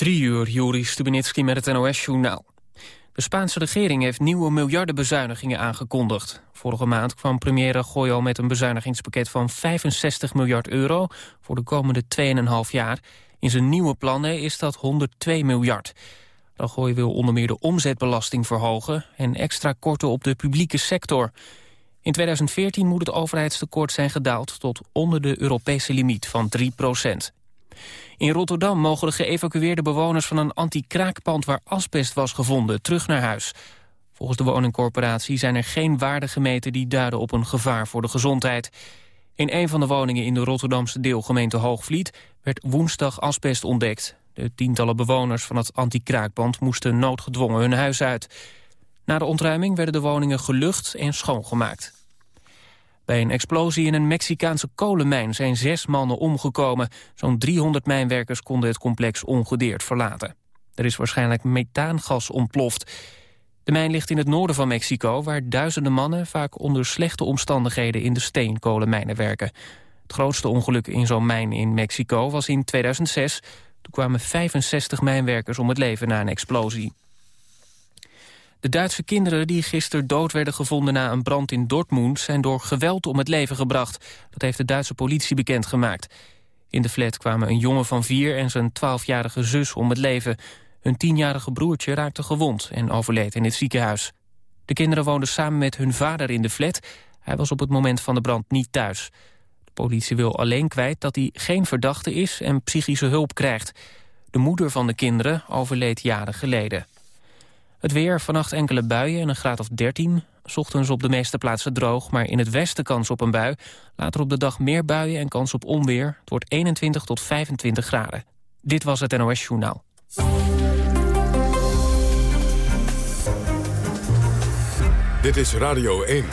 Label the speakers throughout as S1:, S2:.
S1: Drie uur, Juri Stubenitski met het NOS-journaal. De Spaanse regering heeft nieuwe miljardenbezuinigingen aangekondigd. Vorige maand kwam premier al met een bezuinigingspakket van 65 miljard euro... voor de komende 2,5 jaar. In zijn nieuwe plannen is dat 102 miljard. Rajoy wil onder meer de omzetbelasting verhogen... en extra korten op de publieke sector. In 2014 moet het overheidstekort zijn gedaald... tot onder de Europese limiet van 3 procent. In Rotterdam mogen de geëvacueerde bewoners van een anti-kraakpand waar asbest was gevonden terug naar huis. Volgens de woningcorporatie zijn er geen waarden gemeten die duiden op een gevaar voor de gezondheid. In een van de woningen in de Rotterdamse deelgemeente Hoogvliet werd woensdag asbest ontdekt. De tientallen bewoners van het anti-kraakpand moesten noodgedwongen hun huis uit. Na de ontruiming werden de woningen gelucht en schoongemaakt. Bij een explosie in een Mexicaanse kolenmijn zijn zes mannen omgekomen. Zo'n 300 mijnwerkers konden het complex ongedeerd verlaten. Er is waarschijnlijk methaangas ontploft. De mijn ligt in het noorden van Mexico... waar duizenden mannen vaak onder slechte omstandigheden... in de steenkolenmijnen werken. Het grootste ongeluk in zo'n mijn in Mexico was in 2006. Toen kwamen 65 mijnwerkers om het leven na een explosie. De Duitse kinderen die gisteren dood werden gevonden na een brand in Dortmund... zijn door geweld om het leven gebracht. Dat heeft de Duitse politie bekendgemaakt. In de flat kwamen een jongen van vier en zijn twaalfjarige zus om het leven. Hun tienjarige broertje raakte gewond en overleed in het ziekenhuis. De kinderen woonden samen met hun vader in de flat. Hij was op het moment van de brand niet thuis. De politie wil alleen kwijt dat hij geen verdachte is en psychische hulp krijgt. De moeder van de kinderen overleed jaren geleden. Het weer, vannacht enkele buien en een graad of 13. Ochtends op de meeste plaatsen droog, maar in het westen kans op een bui. Later op de dag meer buien en kans op onweer. Het wordt 21 tot 25 graden. Dit was het NOS Journaal.
S2: Dit is Radio 1.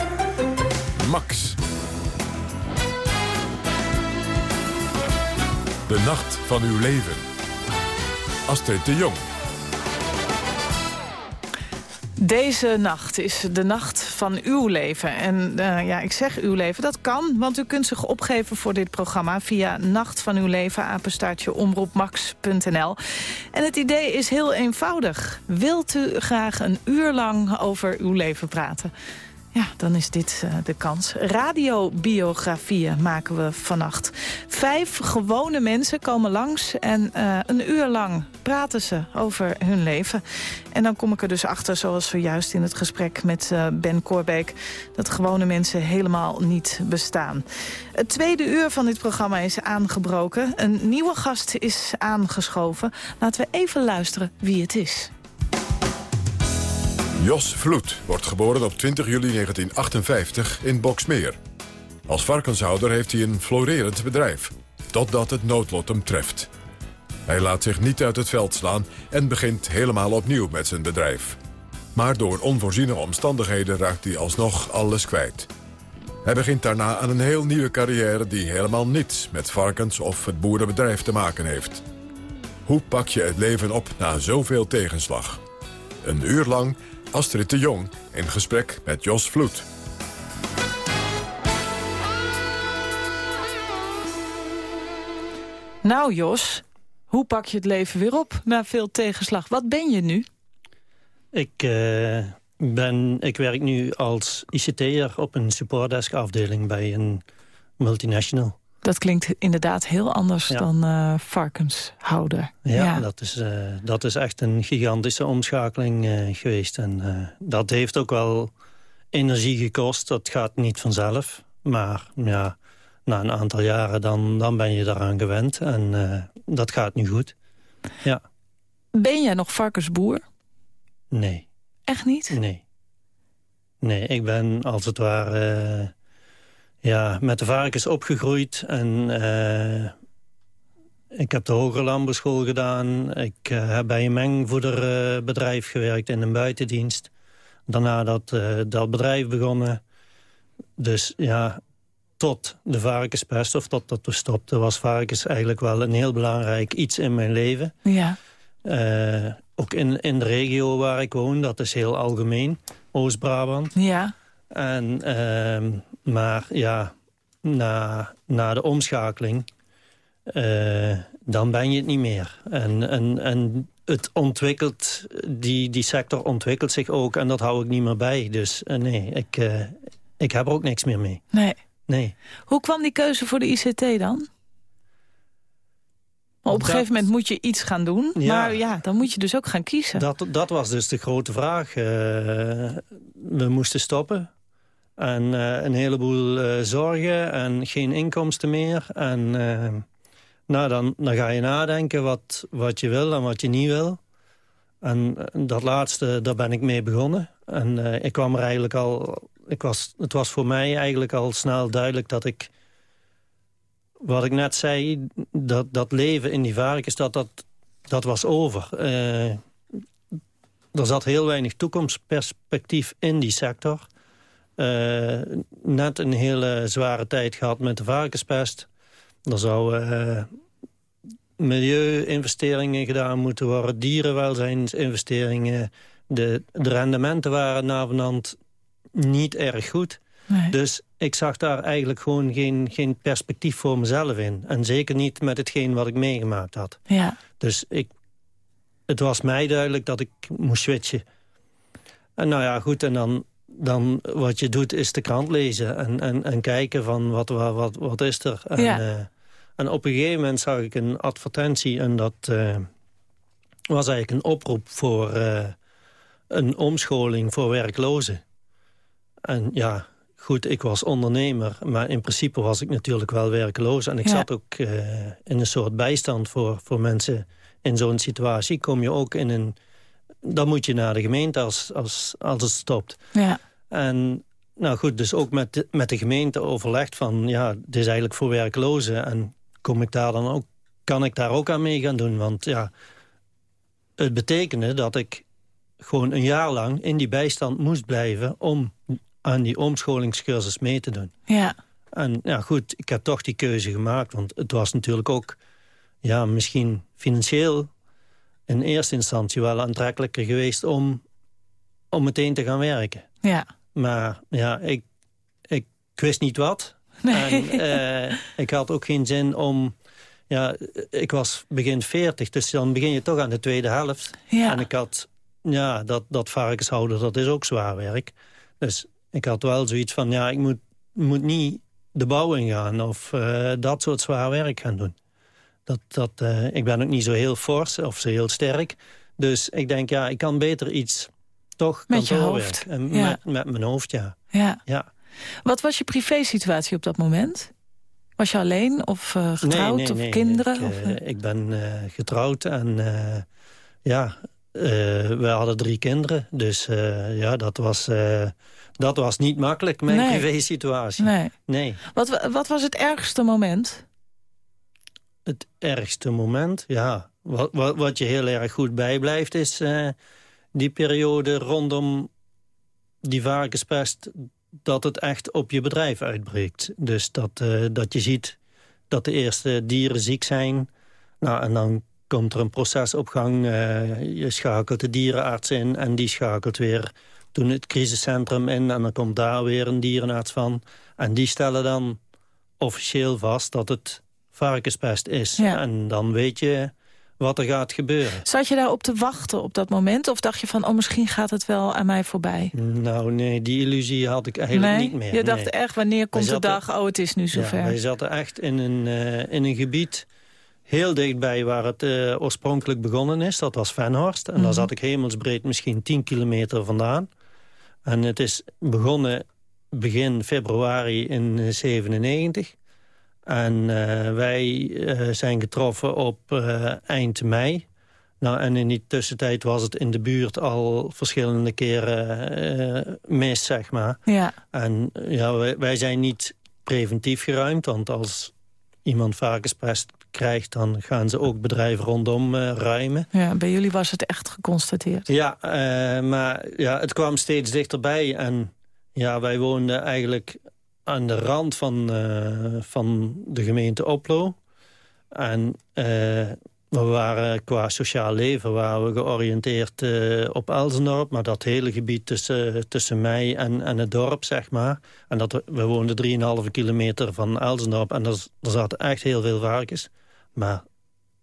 S2: Max. De nacht van uw leven. Astrid de Jong.
S3: Deze nacht is de nacht van uw leven. En uh, ja, ik zeg uw leven, dat kan, want u kunt zich opgeven voor dit programma... via Nacht van uw leven, apenstaartje omroepmax.nl. En het idee is heel eenvoudig. Wilt u graag een uur lang over uw leven praten? Ja, dan is dit uh, de kans. Radiobiografieën maken we vannacht. Vijf gewone mensen komen langs en uh, een uur lang praten ze over hun leven. En dan kom ik er dus achter, zoals zojuist in het gesprek met uh, Ben Korbeek... dat gewone mensen helemaal niet bestaan. Het tweede uur van dit programma is aangebroken. Een nieuwe gast is aangeschoven. Laten we even luisteren wie het is.
S2: Jos Vloed wordt geboren op 20 juli 1958 in Boksmeer. Als varkenshouder heeft hij een florerend bedrijf, totdat het noodlot hem treft. Hij laat zich niet uit het veld slaan en begint helemaal opnieuw met zijn bedrijf. Maar door onvoorziene omstandigheden raakt hij alsnog alles kwijt. Hij begint daarna aan een heel nieuwe carrière die helemaal niets met varkens of het boerenbedrijf te maken heeft. Hoe pak je het leven op na zoveel tegenslag? Een uur lang Astrid de Jong in gesprek met Jos Vloed.
S3: Nou Jos, hoe pak je het leven weer op na veel tegenslag? Wat ben je nu?
S4: Ik, uh, ben, ik werk nu als ICT'er op een supportdesk afdeling bij een multinational.
S3: Dat klinkt inderdaad heel anders dan uh, varkenshouder.
S4: Ja, ja. Dat, is, uh, dat is echt een gigantische omschakeling uh, geweest. En dat heeft ook wel energie gekost. Dat gaat niet vanzelf. Maar ja, na een aantal jaren dan, dan ben je daaraan gewend. En dat gaat nu goed. Ja.
S3: Ben jij nog varkensboer?
S4: Nee.
S3: Echt niet?
S4: Nee. Nee, ik ben als het ware ja, met de varkens opgegroeid. En uh, ik heb de hogere landbouwschool gedaan. Ik uh, heb bij een mengvoederbedrijf gewerkt in een buitendienst. Daarna dat, dat bedrijf begonnen. Dus ja, tot de varkenspest, of tot dat we stopten... was varkens eigenlijk wel een heel belangrijk iets in mijn leven.
S3: Ja.
S4: ook in, in de regio waar ik woon, dat is heel algemeen. Oost-Brabant.
S3: Ja.
S4: En ehm, maar ja, na, na de omschakeling... Uh, dan ben je het niet meer. En, en, en het ontwikkelt, die, die sector ontwikkelt zich ook en dat hou ik niet meer bij. Dus uh, nee, ik, uh, ik heb er ook niks meer mee.
S3: Nee.
S4: nee.
S3: Hoe kwam die keuze voor de ICT dan? Op een gegeven moment moet je iets gaan doen. Ja, maar ja, dan moet je dus ook gaan kiezen.
S4: Dat, dat was dus de grote vraag. Uh, we moesten stoppen. En uh, een heleboel uh, zorgen en geen inkomsten meer. En nou, dan, dan ga je nadenken wat, wat je wil en wat je niet wil. En dat laatste, daar ben ik mee begonnen. En ik kwam er eigenlijk al... Ik was, het was voor mij eigenlijk al snel duidelijk dat ik wat ik net zei, dat, dat leven in die varkens, dat, dat, dat was over. Er zat heel weinig toekomstperspectief in die sector. Uh, net een hele zware tijd gehad met de varkenspest. Er zouden uh, milieu-investeringen gedaan moeten worden, dierenwelzijnsinvesteringen. De, de rendementen waren navenant niet erg goed. Nee. Dus ik zag daar eigenlijk gewoon geen, geen perspectief voor mezelf in. En zeker niet met hetgeen wat ik meegemaakt had.
S3: Ja.
S4: Dus ik, het was mij duidelijk dat ik moest switchen. En nou ja, goed, en dan, dan wat je doet is de krant lezen... en, en, en kijken van wat, wat, wat, is er. En, ja. uh, en op een gegeven moment zag ik een advertentie... en dat uh, was eigenlijk een oproep voor uh, een omscholing voor werklozen. En ja, Goed, ik was ondernemer, maar in principe was ik natuurlijk wel werkloos. En ik ja. zat ook in een soort bijstand voor, voor mensen in zo'n situatie. Kom je ook in een... Dan moet je naar de gemeente als, als, als het stopt.
S3: Ja.
S4: En nou goed, dus ook met de, met de gemeente overlegd van... ja, dit is eigenlijk voor werklozen. En kom ik daar dan ook, kan ik daar ook aan mee gaan doen? Want ja, het betekende dat ik gewoon een jaar lang in die bijstand moest blijven... om aan die omscholingscursus mee te doen.
S3: Ja.
S4: En ja, goed, ik heb toch die keuze gemaakt. Want het was natuurlijk ook, ja, misschien financieel... in eerste instantie wel aantrekkelijker geweest om, om meteen te gaan werken.
S3: Ja.
S4: Maar ja, ik, ik wist niet wat. Nee. En uh, ik had ook geen zin om... Ja, ik was begin 40, dus dan begin je toch aan de tweede helft.
S3: Ja.
S4: En ik had, ja, dat, dat varkenshouden, dat is ook zwaar werk. Dus ik had wel zoiets van, ja, ik moet, moet niet de bouw ingaan... of uh, dat soort zwaar werk gaan doen. Dat, dat, uh, ik ben ook niet zo heel fors of zo heel sterk. Dus ik denk, ja, ik kan beter iets toch
S3: met je hoofd.
S4: En ja. met, met mijn hoofd, ja.
S3: ja.
S4: ja.
S3: Wat was je privésituatie op dat moment? Was je alleen of uh, getrouwd
S4: nee, nee,
S3: of kinderen?
S4: Ik,
S3: of,
S4: ik ben getrouwd en ja, we hadden drie kinderen. Dus ja, dat was dat was niet makkelijk, mijn privé-situatie.
S3: Nee.
S4: nee.
S3: Wat, wat was het ergste moment?
S4: Het ergste moment? Ja, wat, wat, wat je heel erg goed bijblijft... is die periode rondom die varkenspest... dat het echt op je bedrijf uitbreekt. Dus dat, uh, dat je ziet dat de eerste dieren ziek zijn. Nou, en dan komt er een proces op gang. Uh, je schakelt de dierenarts in en die schakelt weer toen het crisiscentrum in en dan komt daar weer een dierenarts van. En die stellen dan officieel vast dat het varkenspest is.
S3: Ja.
S4: En dan weet je wat er gaat gebeuren.
S3: Zat je daarop te wachten op dat moment? Of dacht je van, oh, misschien gaat het wel aan mij voorbij?
S4: Nou, nee, die illusie had ik eigenlijk
S3: nee?
S4: niet meer.
S3: Je dacht
S4: nee.
S3: echt, wanneer komt de dag? Oh, het is nu zover.
S4: Ja, wij zaten echt in een, uh, in een gebied heel dichtbij waar het uh, oorspronkelijk begonnen is. Dat was Venhorst. En mm -hmm. daar zat ik hemelsbreed misschien 10 kilometer vandaan. En het is begonnen begin februari in 1997. En uh, wij uh, zijn getroffen op uh, eind mei. Nou, en in die tussentijd was het in de buurt al verschillende keren mis, zeg maar.
S3: Ja.
S4: En ja, wij, wij zijn niet preventief geruimd, want als iemand varkenspest krijgt... dan gaan ze ook bedrijven rondom ruimen.
S3: Ja, bij jullie was het echt geconstateerd.
S4: Ja, maar ja, het kwam steeds dichterbij. En ja, wij woonden eigenlijk aan de rand van, uh, van de gemeente Oplo. En we waren qua sociaal leven waren we georiënteerd op Elzendorp. Maar dat hele gebied tussen, tussen mij en, en het dorp, zeg maar. En dat, we woonden 3,5 kilometer van Elzendorp. En er, er zaten echt heel veel varkens. Maar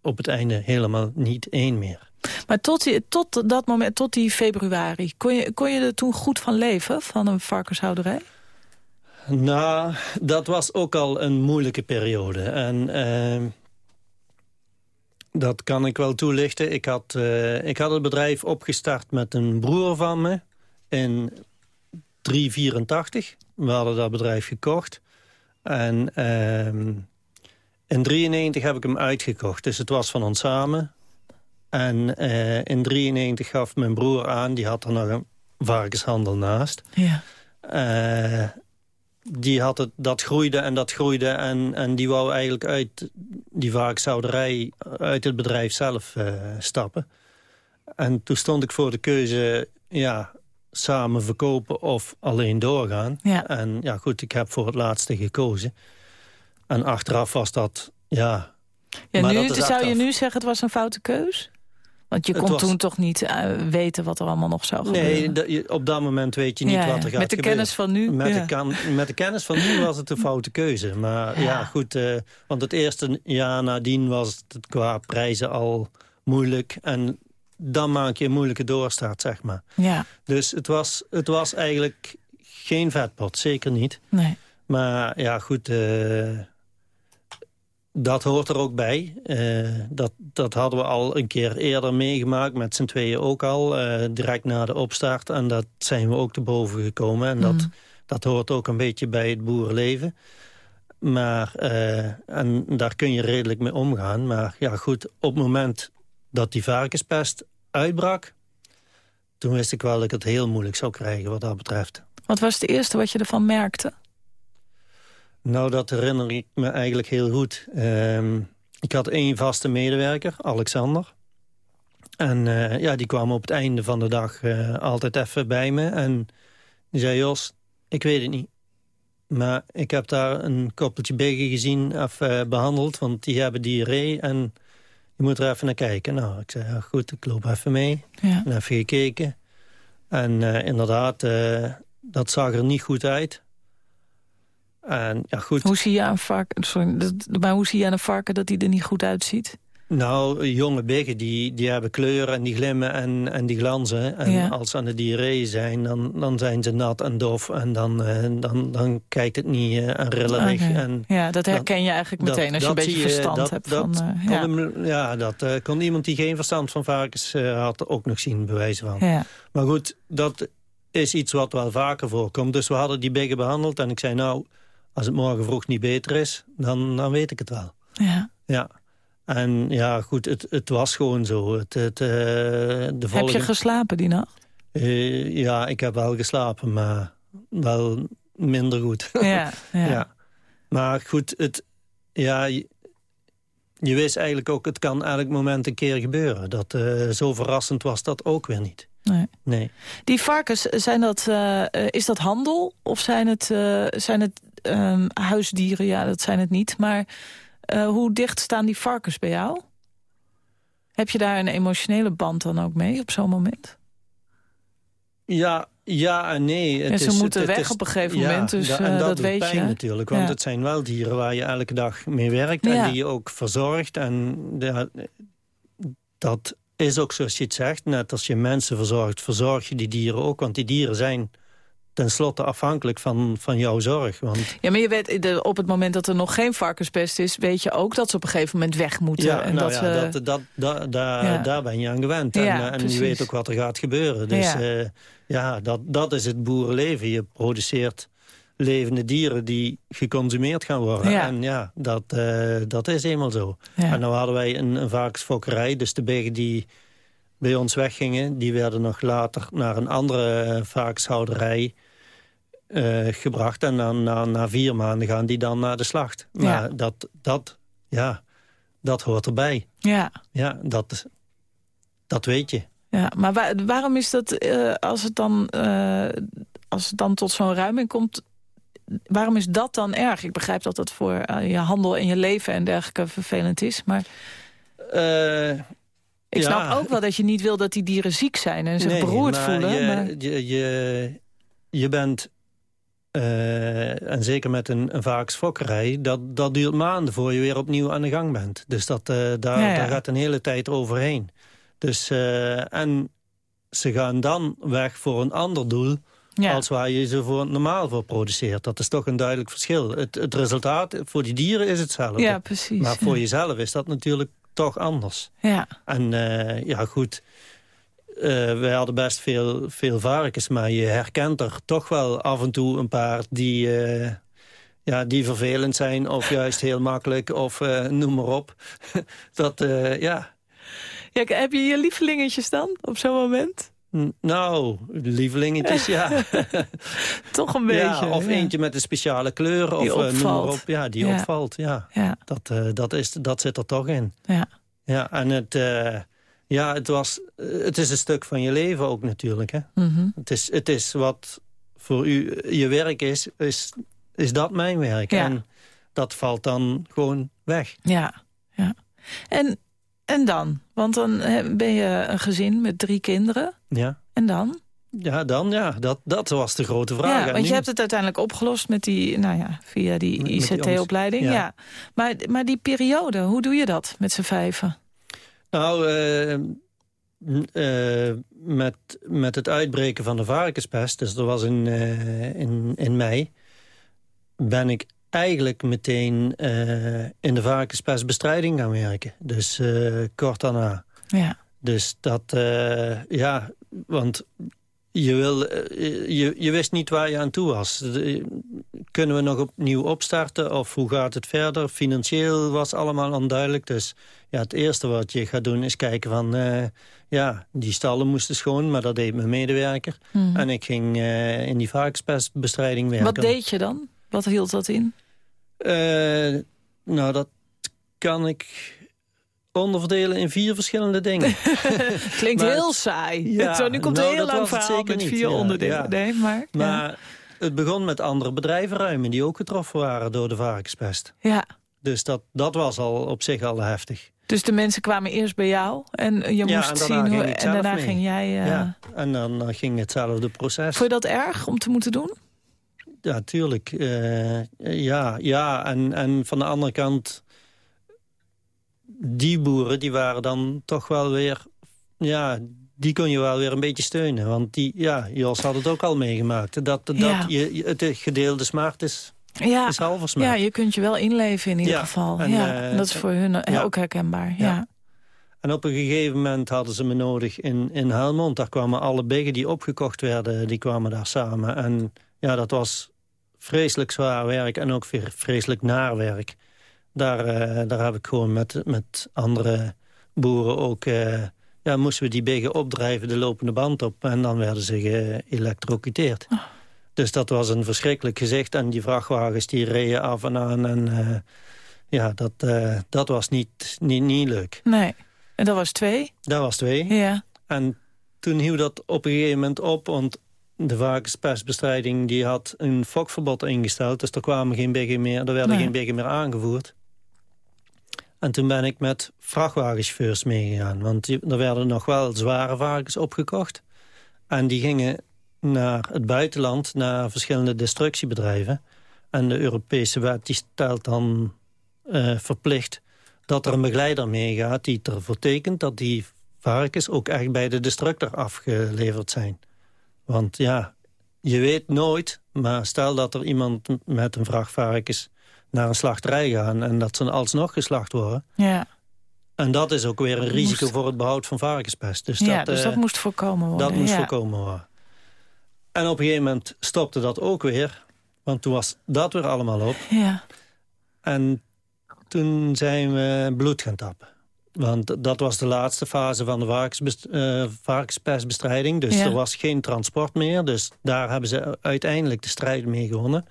S4: op het einde helemaal niet één meer.
S3: Maar tot, tot dat moment, tot die februari, kon je, kon je er toen goed van leven, van een varkenshouderij?
S4: Nou, dat was ook al een moeilijke periode. En uh, dat kan ik wel toelichten. Ik had, uh, ik had het bedrijf opgestart met een broer van me in 384. We hadden dat bedrijf gekocht. En uh, in 93 heb ik hem uitgekocht. Dus het was van ons samen. En uh, in 93 gaf mijn broer aan, die had er nog een varkenshandel naast.
S3: Ja.
S4: Die had het, dat groeide en dat groeide. En, en die wou eigenlijk uit die varkenshouderij, uit het bedrijf zelf uh, stappen. En toen stond ik voor de keuze, ja, samen verkopen of alleen doorgaan.
S3: Ja.
S4: En ja, goed, ik heb voor het laatste gekozen. En achteraf was dat, ja...
S3: ja
S4: maar
S3: nu,
S4: dat
S3: zou
S4: achteraf.
S3: je nu zeggen het was een foute keus? Want je kon
S4: was-
S3: toen toch niet uh, weten wat er allemaal nog zou
S4: Nee,
S3: gebeuren?
S4: je- op dat moment weet je niet
S3: Ja,
S4: wat er gaat
S3: Met de
S4: gebeuren.
S3: kennis van nu?
S4: Met,
S3: ja.
S4: de kan, met de kennis van nu was het een foute keuze. Maar ja,
S3: Ja.
S4: goed, eh, want het eerste jaar nadien was het qua prijzen al moeilijk. En dan maak je een moeilijke doorstart, zeg maar.
S3: ja,
S4: Dus het was, het was eigenlijk geen vetpot, zeker niet.
S3: nee.
S4: Maar ja, goed, eh, dat hoort er ook bij. Eh, dat, dat hadden we al een keer eerder meegemaakt, met z'n tweeën ook al. eh, direct na de opstart. En dat zijn we ook te boven gekomen. En dat,
S3: Mhm.
S4: dat hoort ook een beetje bij het boerenleven. Maar, eh, en daar kun je redelijk mee omgaan. Maar ja, goed, op het moment dat die varkenspest uitbrak... toen wist ik wel dat ik het heel moeilijk zou krijgen wat dat betreft.
S3: Wat was het eerste wat je ervan merkte?
S4: Nou, dat herinner ik me eigenlijk heel goed. Ehm, ik had één vaste medewerker, Alexander. En eh, ja, die kwam op het einde van de dag eh, altijd even bij me. En die zei, Jos, ik weet het niet. Maar ik heb daar een koppeltje biggen gezien, even eh, behandeld. Want die hebben diarree en je moet er even naar kijken. Nou, ik zei, ja, goed, ik loop even mee.
S3: Ja.
S4: En even gekeken. En inderdaad, dat zag er niet goed uit. En ja, goed.
S3: Hoe zie je aan varken, sorry, dat- maar hoe zie je aan een varken dat hij er niet goed uitziet?
S4: Nou, jonge biggen, die, die hebben kleuren en die glimmen en, en die glanzen. En
S3: Ja.
S4: als ze aan de diarree zijn, dan, dan zijn ze nat en dof. En dan, eh, dan, dan kijkt het niet eh, en rillerig. En
S3: Ja, dat herken je eigenlijk
S4: dat-
S3: meteen als je een beetje
S4: je,
S3: verstand
S4: dat-
S3: hebt.
S4: dat
S3: van, eh,
S4: kon
S3: ja.
S4: hem- ja, dat kon iemand die geen verstand van varkens had ook nog zien, bewijzen van.
S3: Ja.
S4: Maar goed, dat is iets wat wel vaker voorkomt. Dus we hadden die biggen behandeld en ik zei nou, als het morgen vroeg niet beter is, dan, dan weet ik het wel.
S3: Ja.
S4: Ja. En ja, goed, het, het was gewoon zo. Het, het, eh, de
S3: Heb
S4: volgende...
S3: je geslapen die nacht?
S4: Eh, ja, ik heb wel geslapen, maar wel minder goed.
S3: Ja, ja.
S4: ja. Maar goed, het, ja, je, je wist eigenlijk ook, het kan elk moment een keer gebeuren. Dat, eh, zo verrassend was dat ook weer niet.
S3: Nee.
S4: Nee.
S3: Die varkens, zijn dat, is dat handel of zijn het, zijn het ehm, huisdieren? Ja, dat zijn het niet. Maar eh, hoe dicht staan die varkens bij jou? Heb je daar een emotionele band dan ook mee op zo'n moment?
S4: Ja, ja en nee. Het
S3: Ja, ze
S4: is,
S3: moeten
S4: het, het
S3: weg
S4: is-
S3: op een gegeven
S4: ja,
S3: moment, dus,
S4: da-
S3: eh,
S4: en dat,
S3: dat
S4: doet
S3: weet
S4: pijn
S3: je.
S4: natuurlijk, want
S3: Ja.
S4: het zijn wel dieren waar je elke dag mee werkt...
S3: Ja.
S4: en die je ook verzorgt. En de- dat is ook zoals je het zegt. Net als je mensen verzorgt, verzorg je die dieren ook. Want die dieren zijn tenslotte afhankelijk van, van jouw zorg. Want
S3: Ja, maar je weet, op het moment dat er nog geen varkenspest is... weet je ook dat ze op een gegeven moment weg moeten.
S4: ja,
S3: en
S4: nou
S3: dat,
S4: ja,
S3: ze-
S4: dat, dat, da- da-
S3: Ja.
S4: daar ben je aan gewend. En,
S3: Ja,
S4: eh, en je weet ook wat er gaat gebeuren. Dus
S3: Ja.
S4: ja, ja dat, dat is het boerenleven. Je produceert levende dieren die geconsumeerd gaan worden.
S3: Ja.
S4: En ja, dat, eh, dat is eenmaal zo.
S3: Ja.
S4: En nou hadden wij een, een varkensfokkerij. Dus de biggen die bij ons weggingen... die werden nog later naar een andere eh, varkenshouderij eh, gebracht. En dan na, na vier maanden gaan die dan naar de slacht. Maar
S3: Ja.
S4: dat, dat, ja, dat hoort erbij.
S3: ja.
S4: Ja, dat, dat weet je.
S3: Ja, maar wa- waarom is dat, eh, als, het dan, eh, als het dan tot zo'n ruiming komt... waarom is dat dan erg? Ik begrijp dat dat voor je handel en je leven en dergelijke vervelend is. Maar ik
S4: Ja.
S3: snap ook wel dat je niet wil dat die dieren ziek zijn... en zich
S4: nee,
S3: beroerd
S4: maar
S3: voelen.
S4: Je,
S3: maar...
S4: Je, je, je bent eh, en zeker met een, een varkensfokkerij, dat, dat duurt maanden voor je weer opnieuw aan de gang bent. Dus dat, uh, daar,
S3: Ja, ja.
S4: daar gaat een hele tijd overheen. Dus, eh, en ze gaan dan weg voor een ander doel
S3: Ja.
S4: als waar je ze voor normaal voor produceert. Dat is toch een duidelijk verschil. Het, het resultaat voor die dieren is hetzelfde.
S3: ja, precies.
S4: maar voor jezelf is dat natuurlijk toch anders.
S3: Ja,
S4: En eh, ja, goed, eh wij hadden best veel, veel varkens... maar je herkent er toch wel af en toe een paar die, eh, ja, die vervelend zijn... of juist heel makkelijk, of eh, noem maar op. dat, ja...
S3: ja, heb je je lievelingetjes dan op zo'n moment?
S4: Nou, lievelingetjes, ja.
S3: Toch een beetje.
S4: ja. Of eentje met een speciale kleur, of
S3: Die
S4: eh, noem maar op. Ja, die
S3: Ja.
S4: opvalt, ja.
S3: Ja,
S4: Dat, dat, is, dat zit er toch in.
S3: ja.
S4: Ja, en het, ja, het, was, eh, het is een stuk van je leven ook natuurlijk. Hè?
S3: Mhm.
S4: Het, is, het is wat voor u je werk is, is, is dat mijn werk.
S3: Ja.
S4: En dat valt dan gewoon weg.
S3: Ja, ja. En, en dan? Want dan ben je een gezin met drie kinderen.
S4: Ja,
S3: En dan?
S4: ja dan ja, dat, dat was de grote vraag.
S3: ja, want
S4: nu-
S3: je hebt het uiteindelijk opgelost met die, nou ja, via die ICT-opleiding. ja. Maar, maar die periode, hoe doe je dat met z'n vijven?
S4: Nou, eh, eh, met, met het uitbreken van de varkenspest, dus dat was in, eh, in, in mei... ben ik eigenlijk meteen in de varkenspestbestrijding gaan werken. Dus kort daarna.
S3: Ja,
S4: Dus dat, ja, want je, wil, eh, je, je wist niet waar je aan toe was. Kunnen we nog opnieuw opstarten of hoe gaat het verder? Financieel was allemaal onduidelijk. Dus ja, het eerste wat je gaat doen is kijken van... eh, ja, die stallen moesten schoon, maar dat deed mijn medewerker.
S3: Mhm.
S4: En ik ging eh, in die varkenspestbestrijding werken.
S3: Wat deed je dan? Wat hield dat in?
S4: Nou, dat kan ik onderverdelen in vier verschillende dingen.
S3: Klinkt
S4: Maar-
S3: heel saai.
S4: Ja,
S3: Zo, nu komt
S4: nou,
S3: een heel lang verhaal
S4: zeker
S3: met
S4: niet.
S3: vier
S4: Ja,
S3: onderdelen.
S4: ja.
S3: Nee, maar...
S4: Maar het begon met andere bedrijvenruimen... die ook getroffen waren door de varkenspest.
S3: ja.
S4: Dus dat, dat was al op zich al heftig.
S3: Dus de mensen kwamen eerst bij jou en je moest
S4: en
S3: zien hoe... En daarna
S4: mee.
S3: ging jij... eh,
S4: Ja. En dan, dan ging hetzelfde proces.
S3: Vond je dat erg om te moeten doen?
S4: Ja, tuurlijk. Eh, ja, ja. En, en van de andere kant... die boeren die waren dan toch wel weer... Ja, die kon je wel weer een beetje steunen. Want die, ja, Jos had het ook al meegemaakt. Dat, dat
S3: Ja.
S4: je, het gedeelde smart is,
S3: Ja.
S4: is
S3: ja, je kunt je wel inleven in ieder
S4: Ja,
S3: geval.
S4: en,
S3: ja,
S4: eh,
S3: en dat is voor hun eh,
S4: ja.
S3: ook herkenbaar. Ja.
S4: Ja. En op een gegeven moment hadden ze me nodig in, in Helmond. Daar kwamen alle biggen die opgekocht werden, die kwamen daar samen. En ja, dat was vreselijk zwaar werk en ook weer vreselijk naar werk. Daar, eh, daar heb ik gewoon met, met andere boeren ook... eh, ja, moesten we die biggen opdrijven, de lopende band op... en dan werden ze geëlectrocuteerd. Dus dat was een verschrikkelijk gezicht. En die vrachtwagens die reden af en aan. En eh, ja, dat, dat was niet, niet, niet leuk.
S3: Nee. En dat was twee?
S4: Dat was twee.
S3: Ja.
S4: En toen hield dat op een gegeven moment op, want de varkenspestbestrijding die had een fokverbod ingesteld. Dus er kwamen geen biggen meer, er werden
S3: Nee.
S4: geen biggen meer aangevoerd. En toen ben ik met vrachtwagenchauffeurs meegegaan. Want er werden nog wel zware varkens opgekocht. En die gingen naar het buitenland, naar verschillende destructiebedrijven. En de Europese wet die stelt dan eh, verplicht dat er een begeleider meegaat die ervoor tekent dat die varkens ook echt bij de destructor afgeleverd zijn. Want ja, je weet nooit, maar stel dat er iemand met een vracht varkens naar een slachterij gaan en dat ze alsnog geslacht worden.
S3: Ja.
S4: En dat is ook weer een risico
S3: Moest-
S4: voor het behoud van varkenspest. Dus
S3: ja,
S4: dat,
S3: dus
S4: eh,
S3: dat moest voorkomen worden.
S4: dat moest
S3: ja.
S4: voorkomen worden. En op een gegeven moment stopte dat ook weer. Want toen was dat weer allemaal op.
S3: Ja.
S4: En toen zijn we bloed gaan tappen. Want dat was de laatste fase van de varkensbest- eh, varkenspestbestrijding. Dus
S3: Ja.
S4: er was geen transport meer. Dus daar hebben ze uiteindelijk de strijd mee gewonnen.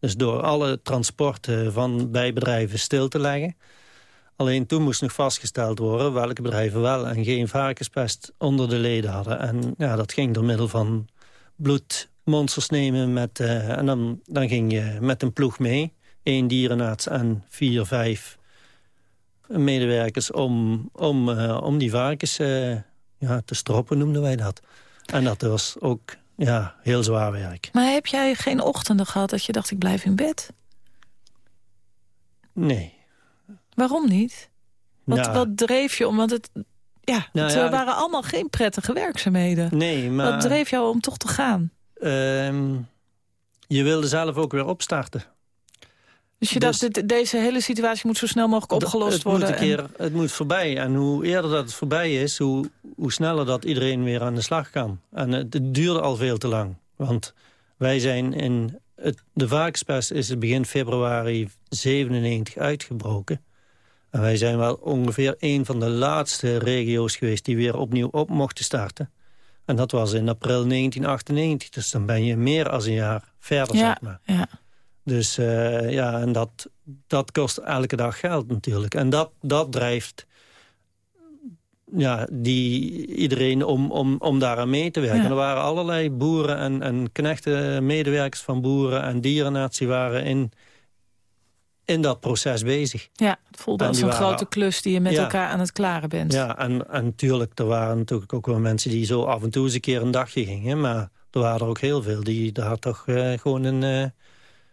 S4: Dus door alle transporten van bij bedrijven stil te leggen. Alleen toen moest nog vastgesteld worden welke bedrijven wel en geen varkenspest onder de leden hadden. En ja, dat ging door middel van bloedmonsters nemen. Met, eh, en dan, dan ging je met een ploeg mee. Eén dierenarts en vier, vijf medewerkers om, om, eh, om die varkens eh, ja, te stroppen, noemden wij dat. En dat was ook ja, heel zwaar werk.
S3: Maar heb jij geen ochtenden gehad dat je dacht, ik blijf in bed?
S4: Nee.
S3: Waarom niet? Wat, wat dreef je om? Want het, ja, nou het waren allemaal geen prettige werkzaamheden.
S4: Nee, maar...
S3: Wat dreef jou om toch te gaan?
S4: Ehm, je wilde zelf ook weer opstarten.
S3: Dus je dacht, dus- deze hele situatie moet zo snel mogelijk opgelost
S4: het
S3: worden?
S4: Moet een keer, Het moet voorbij. En hoe eerder dat het voorbij is, hoe, hoe sneller dat iedereen weer aan de slag kan. En het, duurde al veel te lang. Want wij zijn in... Het, de varkenspest is het begin februari 97 uitgebroken. En wij zijn wel ongeveer een van de laatste regio's geweest... die weer opnieuw op mochten starten. En dat was in april 1998. Dus dan ben je meer dan een jaar verder,
S3: ja,
S4: zeg maar.
S3: Ja.
S4: Dus uh, ja, en dat, dat kost elke dag geld natuurlijk. En dat, dat drijft ja, die, iedereen om, om, om daaraan mee te werken. Er waren allerlei boeren en, en knechten, medewerkers van boeren en dierennatie waren in, in dat proces bezig.
S3: Ja, het voelde als een grote klus die je met elkaar aan het klaren bent.
S4: Ja, en, en natuurlijk, er waren natuurlijk ook wel mensen die zo af en toe eens een keer een dagje gingen. Maar er waren er ook heel veel die daar toch uh, gewoon een... Uh,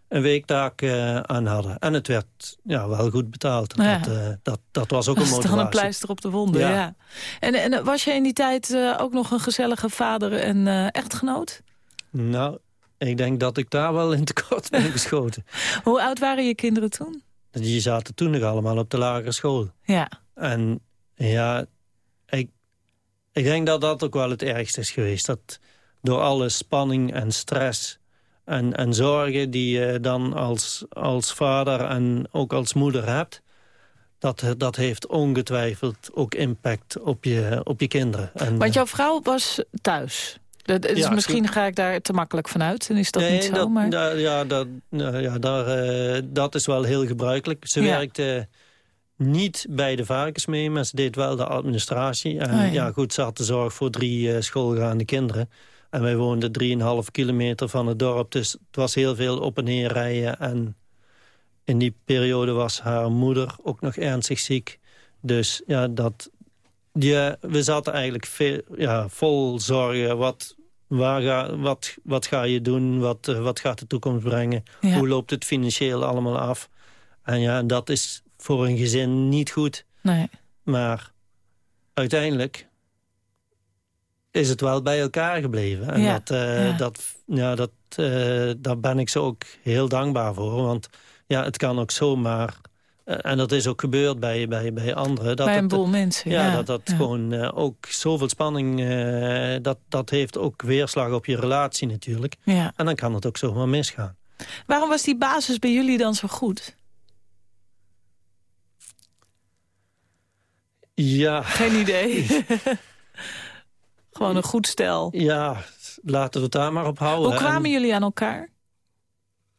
S4: een weektaak uh, aan hadden. En het werd ja, wel goed betaald.
S3: Ja.
S4: Dat, uh, dat, dat was ook
S3: dat
S4: een motivatie.
S3: dan een pleister op de wonden, ja. ja. En, en was je in die tijd uh, ook nog een gezellige vader en echtgenoot?
S4: Nou, ik denk dat ik daar wel in tekort ben geschoten.
S3: Hoe oud waren je kinderen toen?
S4: Die zaten toen nog allemaal op de lagere school.
S3: Ja.
S4: En ja, ik, ik denk dat dat ook wel het ergste is geweest. Dat door alle spanning en stress en, en zorgen die je dan als, als vader en ook als moeder hebt... Dat, dat heeft ongetwijfeld ook impact op je, op je kinderen. En,
S3: Want jouw vrouw was thuis? Dat is, ja, misschien ga ik daar te makkelijk vanuit. En is dat
S4: nee,
S3: niet zo?
S4: Dat,
S3: maar...
S4: da, ja, dat, ja daar, uh, dat is wel heel gebruikelijk. Ze ja. werkte niet bij de varkens mee, maar ze deed wel de administratie. En
S3: oh, ja.
S4: ja. goed, ze had de zorg voor drie uh, schoolgaande kinderen. En wij woonden 3,5 kilometer van het dorp. Dus het was heel veel op en neer rijden. En in die periode was haar moeder ook nog ernstig ziek. Dus ja, dat, ja we zaten eigenlijk veel, ja, vol zorgen. Wat, waar ga, wat, wat ga je doen? Wat, uh, wat gaat de toekomst brengen?
S3: Ja.
S4: Hoe loopt het financieel allemaal af? En ja, dat is voor een gezin niet goed.
S3: Nee.
S4: Maar uiteindelijk is het wel bij elkaar gebleven. En
S3: Ja,
S4: dat, uh,
S3: ja.
S4: dat, ja, dat, uh, daar ben ik ze ook heel dankbaar voor. Want ja, het kan ook zomaar... Uh, en dat is ook gebeurd bij, bij, bij anderen. Dat
S3: bij een
S4: het,
S3: boel mensen,
S4: ja,
S3: ja.
S4: dat dat
S3: ja.
S4: gewoon ook zoveel spanning... dat, dat heeft ook weerslag op je relatie natuurlijk.
S3: Ja.
S4: En dan kan het ook zomaar misgaan.
S3: Waarom was die basis bij jullie dan zo goed?
S4: Ja.
S3: Geen idee. Gewoon een goed stel.
S4: Ja, laten we het daar maar op houden.
S3: Hoe kwamen
S4: en,
S3: jullie aan elkaar?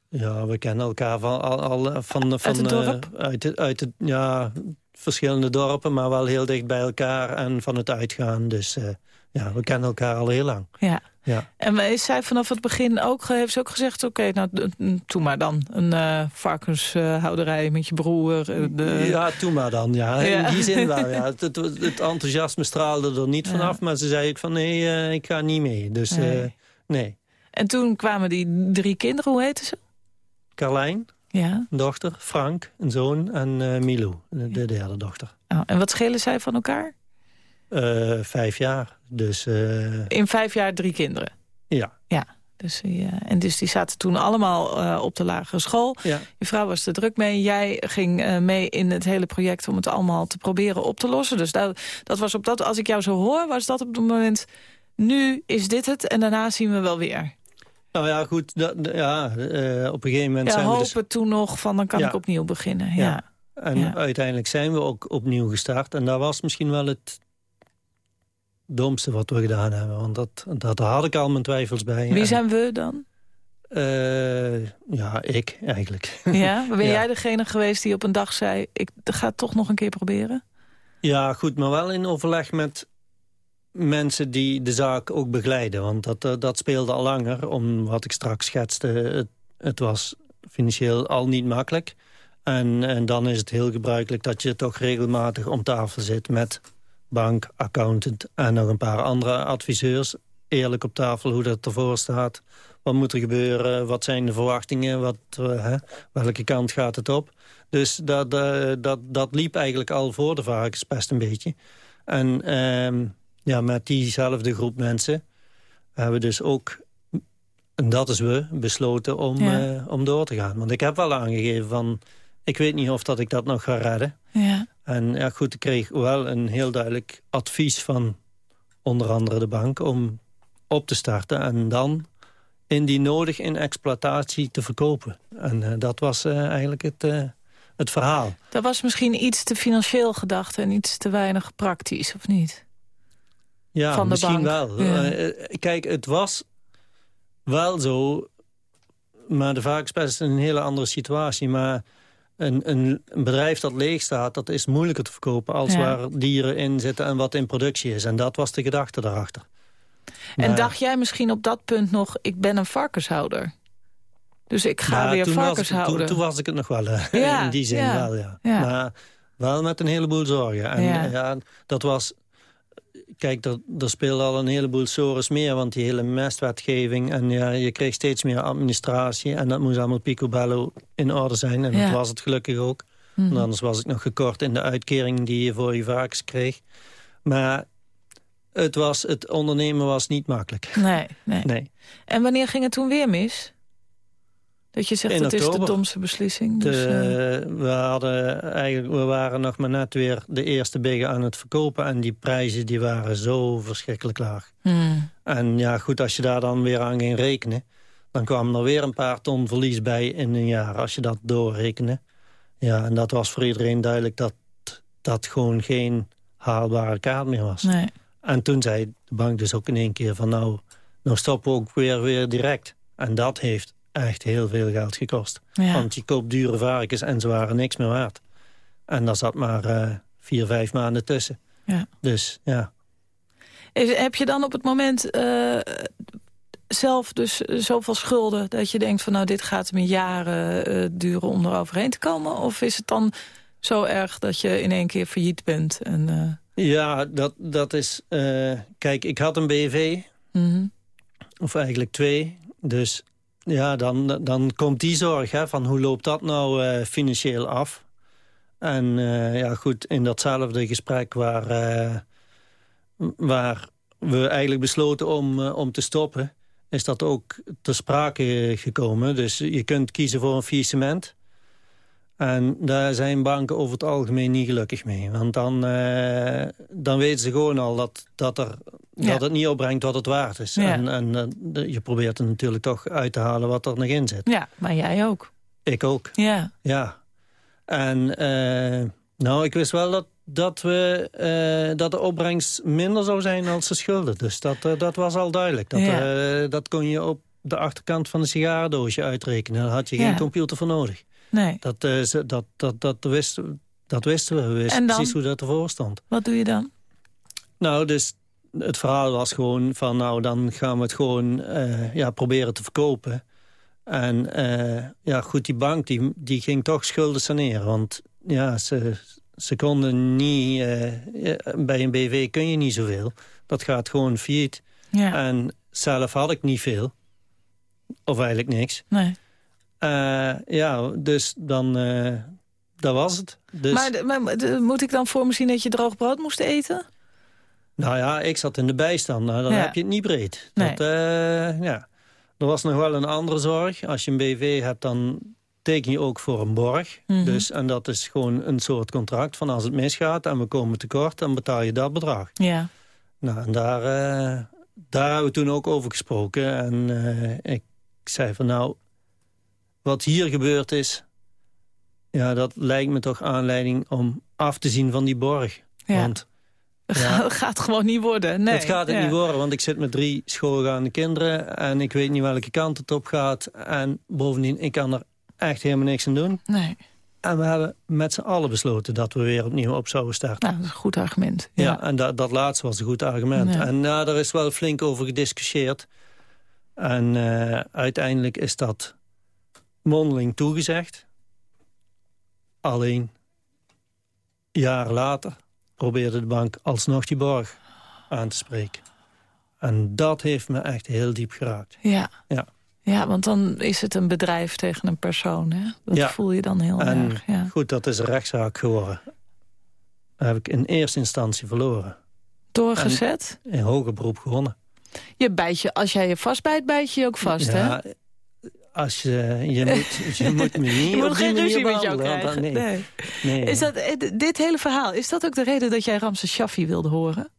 S4: Ja, we kennen elkaar van, al, al, van, van,
S3: uit?
S4: Uh, uit, het, uit het, ja, verschillende dorpen, maar wel heel dicht bij elkaar en van het uitgaan. Dus uh, ja, we kennen elkaar al heel lang.
S3: Ja.
S4: Ja.
S3: En is zij vanaf het begin ook, heeft ze ook gezegd... oké, okay, nou, doe maar dan. Een uh, varkenshouderij uh, met je broer. De...
S4: Ja, doe maar dan, ja. ja. In die zin wel, ja. Het, het, het, enthousiasme straalde er niet vanaf... Ja. maar ze zei ook van, nee, uh, ik ga niet mee. Dus nee. nee.
S3: En toen kwamen die drie kinderen, hoe heten ze?
S4: Carlijn,
S3: ja.
S4: een dochter, Frank, een zoon en Milou, de, de derde dochter.
S3: Oh, en wat schelen zij van elkaar?
S4: Uh, vijf jaar. Dus, uh...
S3: In vijf jaar drie kinderen?
S4: Ja.
S3: Ja. Dus, uh, en dus die zaten toen allemaal op de lagere school.
S4: Ja.
S3: Je vrouw was er druk mee. Jij ging mee in het hele project om het allemaal te proberen op te lossen. Dus dat, dat was op dat, als ik jou zo hoor, was dat op het moment... nu is dit het en daarna zien we wel weer.
S4: Nou ja, goed. Dat, ja, op een gegeven moment
S3: ja,
S4: zijn
S3: hopen
S4: we dus...
S3: toen nog van dan kan
S4: Ja.
S3: ik opnieuw beginnen. Ja.
S4: En
S3: Ja.
S4: uiteindelijk zijn we ook opnieuw gestart. En dat was misschien wel het domste wat we gedaan hebben. Want dat, dat daar had ik al mijn twijfels bij.
S3: Wie zijn we dan?
S4: eh, ja, ik eigenlijk.
S3: Ja? Ben
S4: Ja.
S3: jij degene geweest die op een dag zei... ik ga het toch nog een keer proberen?
S4: Ja, goed, maar wel in overleg met mensen die de zaak ook begeleiden. Want dat, dat speelde al langer, om wat ik straks schetste. Het, het was financieel al niet makkelijk. En, en dan is het heel gebruikelijk dat je toch regelmatig om tafel zit... met bank, accountant en nog een paar andere adviseurs. eerlijk op tafel hoe dat ervoor staat. Wat moet er gebeuren? Wat zijn de verwachtingen? Wat, eh, hè? Welke kant gaat het op? Dus dat, uh, dat, dat liep eigenlijk al voor de varkenspest een beetje. En ehm, ja, met diezelfde groep mensen hebben we dus ook... En dat is we, besloten om, ja. om door te gaan. Want ik heb wel aangegeven van... Ik weet niet of dat ik dat nog ga redden.
S3: Ja.
S4: En ja, goed, ik kreeg wel een heel duidelijk advies van onder andere de bank... om op te starten en dan indien nodig in exploitatie te verkopen. En uh, dat was uh, eigenlijk het, uh, het verhaal.
S3: Dat was misschien iets te financieel gedacht en iets te weinig praktisch, of niet?
S4: Ja,
S3: Van de
S4: misschien
S3: bank.
S4: wel.
S3: Ja.
S4: kijk, het was wel zo... maar de varkenspest is een hele andere situatie... maar een, een, een, bedrijf dat leeg staat, dat is moeilijker te verkopen... als
S3: Ja.
S4: waar dieren in zitten en wat in productie is. En dat was de gedachte daarachter.
S3: En
S4: Maar-
S3: dacht jij misschien op dat punt nog, ik ben een varkenshouder? Dus ik ga
S4: Ja,
S3: weer
S4: toen
S3: varkens
S4: ik- toen-
S3: houden.
S4: Toen, was ik het nog wel,
S3: Ja,
S4: in die zin wel, ja. Maar wel met een heleboel zorgen. En
S3: ja,
S4: dat was... Kijk, er, er speelde al een heleboel sores meer, want die hele mestwetgeving... en ja, je kreeg steeds meer administratie... en dat moest allemaal picobello in orde zijn. En
S3: Ja.
S4: dat was het gelukkig ook.
S3: Mhm.
S4: Anders was ik nog gekort in de uitkering die je voor je varkens kreeg. Maar het, was, het ondernemen was niet makkelijk.
S3: Nee, nee.
S4: Nee.
S3: En wanneer ging het toen weer mis? Dat je zegt,
S4: In
S3: dat is de domste beslissing. Dus, eh,
S4: we, hadden eigenlijk, we waren nog maar net weer de eerste biggen aan het verkopen. En die prijzen die waren zo verschrikkelijk laag.
S3: hmm.
S4: En ja, goed, als je daar dan weer aan ging rekenen... dan kwam er weer een paar ton verlies bij in een jaar, als je dat doorrekende. Ja, en dat was voor iedereen duidelijk dat dat gewoon geen haalbare kaart meer was.
S3: Nee.
S4: En toen zei de bank dus ook in één keer van... nou, nou stoppen we ook weer, weer direct. En dat heeft echt heel veel geld gekost.
S3: Ja.
S4: Want je koopt dure varkens en ze waren niks meer waard. En daar zat maar eh, vier, vijf maanden tussen.
S3: Ja.
S4: Dus ja,
S3: Heb je dan op het moment eh, zelf dus eh, zoveel schulden... dat je denkt van nou dit gaat me jaren duren om er overheen te komen? Of is het dan zo erg dat je in één keer failliet bent? En,
S4: ja dat, dat is... kijk, ik had een BV,
S3: mhm.
S4: of eigenlijk twee. Dus ja, dan, dan komt die zorg hè, van hoe loopt dat nou eh, financieel af. En eh, ja, goed, in datzelfde gesprek waar, eh, waar we eigenlijk besloten om, om te stoppen... is dat ook ter sprake gekomen. Dus je kunt kiezen voor een faillissement. En daar zijn banken over het algemeen niet gelukkig mee. Want dan, eh, dan weten ze gewoon al dat, dat, er,
S3: Ja.
S4: dat het niet opbrengt wat het waard is.
S3: Ja.
S4: En, en eh, je probeert er natuurlijk toch uit te halen wat er nog in zit.
S3: Ja, maar jij ook.
S4: Ik ook,
S3: Ja,
S4: ja. En eh, nou, ik wist wel dat, dat, we, dat de opbrengst minder zou zijn dan de schulden. Dus dat, dat was al duidelijk. Dat,
S3: Ja.
S4: dat kon je op de achterkant van een sigarendoosje uitrekenen. Daar had je geen computer voor nodig.
S3: Nee.
S4: Dat, eh, ze- dat, dat, dat, wisten, dat wisten we. We wisten precies hoe dat ervoor stond.
S3: Wat doe je dan?
S4: Nou, dus het verhaal was gewoon van... nou, dan gaan we het gewoon eh, ja, proberen te verkopen. En eh, ja, goed, die bank die, die ging toch schulden saneren. Want ja, ze, ze konden niet... bij een BV kun je niet zoveel. Dat gaat gewoon failliet.
S3: Ja,
S4: En zelf had ik niet veel. Of eigenlijk niks.
S3: nee.
S4: Eh, ja, dus dan... eh, dat was het. Dus,
S3: Maar, moet ik dan voor me zien dat je droog brood moest eten?
S4: Nou ja, ik zat in de bijstand. Nou, dan
S3: Ja.
S4: heb je het niet breed.
S3: Nee.
S4: Dat, eh, ja. Er was nog wel een andere zorg. Als je een BV hebt, dan teken je ook voor een borg.
S3: Mhm.
S4: dus, en dat is gewoon een soort contract van als het misgaat... en we komen tekort, dan betaal je dat bedrag.
S3: Ja.
S4: Nou, en daar, daar hebben we toen ook over gesproken. En ik zei van nou, wat hier gebeurd is... ja, dat lijkt me toch aanleiding om af te zien van die borg.
S3: ja.
S4: Want
S3: Dat gaat gewoon niet worden. Nee.
S4: het gaat het
S3: Ja.
S4: niet worden, want ik zit met drie schoolgaande kinderen... en ik weet niet welke kant het op gaat. En bovendien, ik kan er echt helemaal niks aan doen.
S3: Nee.
S4: En we hebben met z'n allen besloten dat we weer opnieuw op zouden starten.
S3: Nou, dat is een goed argument.
S4: Ja,
S3: Ja.
S4: en dat, dat laatste was een goed argument.
S3: Ja.
S4: En ja, daar is wel flink over gediscussieerd. En eh, uiteindelijk is dat mondeling toegezegd. Alleen, jaren later probeerde de bank alsnog die borg aan te spreken. En dat heeft me echt heel diep geraakt.
S3: Ja.
S4: Ja.
S3: Ja, want dan is het een bedrijf tegen een persoon. Hè? Dat
S4: Ja.
S3: voel je dan heel
S4: En
S3: erg. Ja.
S4: goed, dat is een rechtszaak geworden. Heb ik in eerste instantie verloren.
S3: Doorgezet.
S4: In hoger beroep gewonnen.
S3: Je bijt je, als jij je vastbijt, bijt je je ook vast, hè?
S4: Als je, je, moet, je moet me niet
S3: Je moet geen ruzie met jou krijgen. Nee.
S4: nee.
S3: Is dat, eh, dit hele verhaal, is dat ook de reden dat jij Ramses Shaffi wilde horen?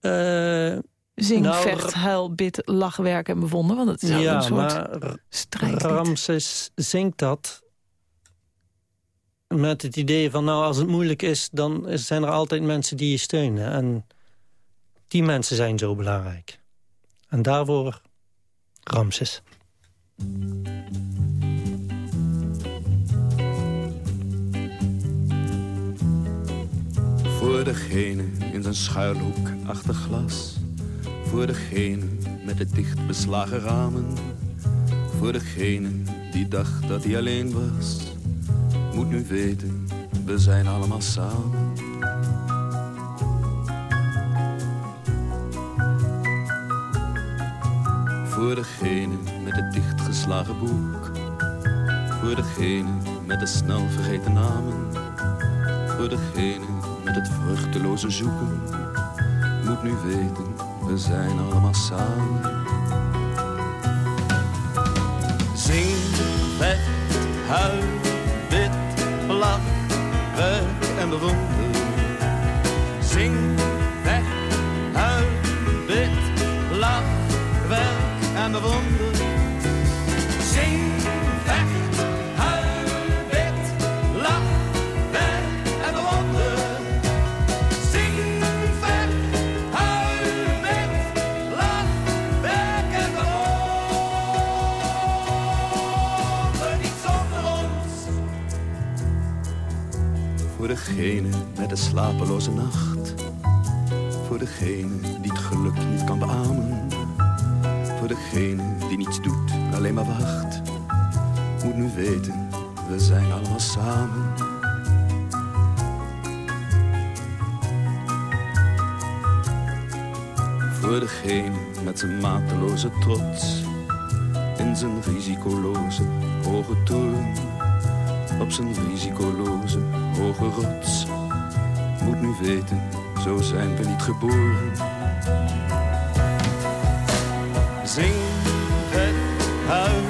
S4: Eh,
S3: Zing,
S4: Nou,
S3: vecht, huil, bid, lach, werk en bewonder. Want het is
S4: ja,
S3: een soort
S4: maar
S3: strijdlied.
S4: Ramses zingt dat met het idee van... nou, als het moeilijk is, dan zijn er altijd mensen die je steunen. En die mensen zijn zo belangrijk. En daarvoor Ramses.
S5: Voor degene in zijn schuilhoek achter glas. Voor degene met de dicht beslagen ramen. Voor degene die dacht dat hij alleen was. Moet nu weten, we zijn allemaal samen. Voor degene met het dichtgeslagen boek. Voor degene met de snel vergeten namen. Voor degene met het vruchteloze zoeken. Moet nu weten, we zijn allemaal samen. Zing, vecht, huil, bid, lach, werk en bewonder. Zing, Zing, vecht, huil, bid, lach, werk en bewonder. Zing, vecht, huil, bid, lach, werk en bewonder. Niet zonder ons. Voor degene met de slapeloze nacht. Voor degene die het geluk niet kan beamen. Voor degene die niets doet, alleen maar wacht. Moet nu weten, we zijn allemaal samen. Voor degene met zijn mateloze trots. In zijn risicoloze hoge toren. Op zijn risicoloze hoge rots. Moet nu weten, zo zijn we niet geboren zingt het huis.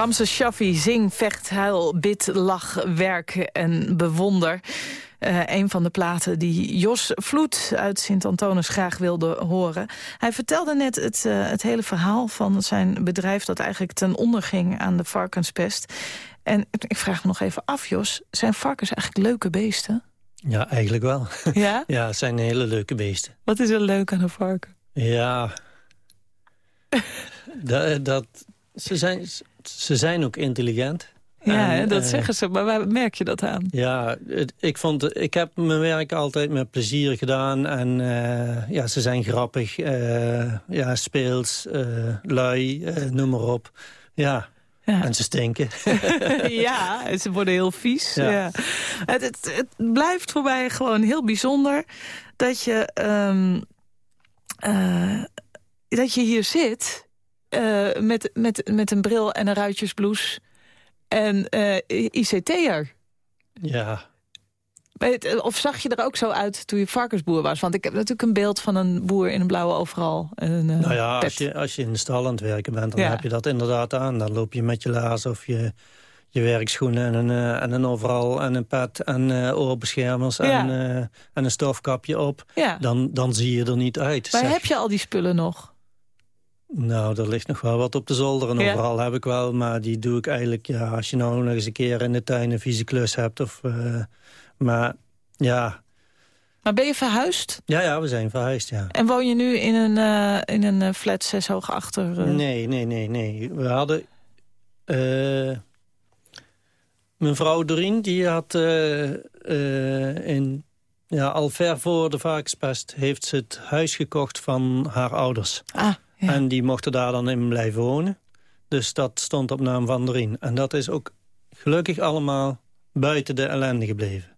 S3: Ramses Shaffi, zing, vecht, huil, bid, lach, werk en bewonder. Eh, een van de platen die Jos Vloed uit Sint-Antonis graag wilde horen. Hij vertelde net het, eh, het hele verhaal van zijn bedrijf... dat eigenlijk ten onder ging aan de varkenspest. En ik vraag me nog even af, Jos. Zijn varkens eigenlijk leuke beesten?
S4: Ja, eigenlijk wel.
S3: Ja?
S4: ja, het zijn hele leuke beesten.
S3: Wat is er leuk aan een varken?
S4: Ja. dat, dat, ze, zijn, ze zijn ook intelligent.
S3: Ja,
S4: En,
S3: dat
S4: eh,
S3: zeggen ze, maar waar merk je dat aan?
S4: Ja, het- ik, vond, ik heb mijn werk altijd met plezier gedaan. En eh, ja, ze zijn grappig. eh, ja, speels, lui, noem maar op. Ja,
S3: Ja.
S4: en ze stinken.
S3: ja, en ze worden heel vies. Ja.
S4: Ja.
S3: Het, het, het blijft voor mij gewoon heel bijzonder dat je, ehm, eh, dat je hier zit eh, met, met, met een bril en een ruitjesblouse en eh ICT'er.
S4: ja,
S3: Weet- Of zag je er ook zo uit toen je varkensboer was? Want ik heb natuurlijk een beeld van een boer in een blauwe overal. Een, eh,
S4: nou ja,
S3: pet.
S4: als je, als je in de stal aan het werken bent, dan
S3: Ja.
S4: heb je dat inderdaad aan. Dan loop je met je laars of je, je werkschoenen en een, eh, en een overal en een pet en eh, oorbeschermers
S3: Ja.
S4: en, eh, en een stofkapje op.
S3: Ja.
S4: Dan, dan zie je er niet uit.
S3: Maar
S4: zeg.
S3: heb je al die spullen nog?
S4: Nou, er ligt nog wel wat op de zolder. En
S3: Ja.
S4: overal heb ik wel, maar die doe ik eigenlijk... Ja, als je nou nog eens een keer in de tuin een vieze klus hebt. Of, eh, maar ja,
S3: Maar ben je verhuisd?
S4: ja, ja, we zijn verhuisd, ja.
S3: En woon je nu in een, eh, in een eh, flat zes hoog achter?
S4: Nee, nee, nee, nee. We hadden... mijn vrouw Doreen, die had in, ja, al ver voor de varkenspest... heeft ze het huis gekocht van haar ouders.
S3: Ah, ja.
S4: En die mochten daar dan in blijven wonen. Dus dat stond op naam van Doreen. En dat is ook gelukkig allemaal buiten de ellende gebleven.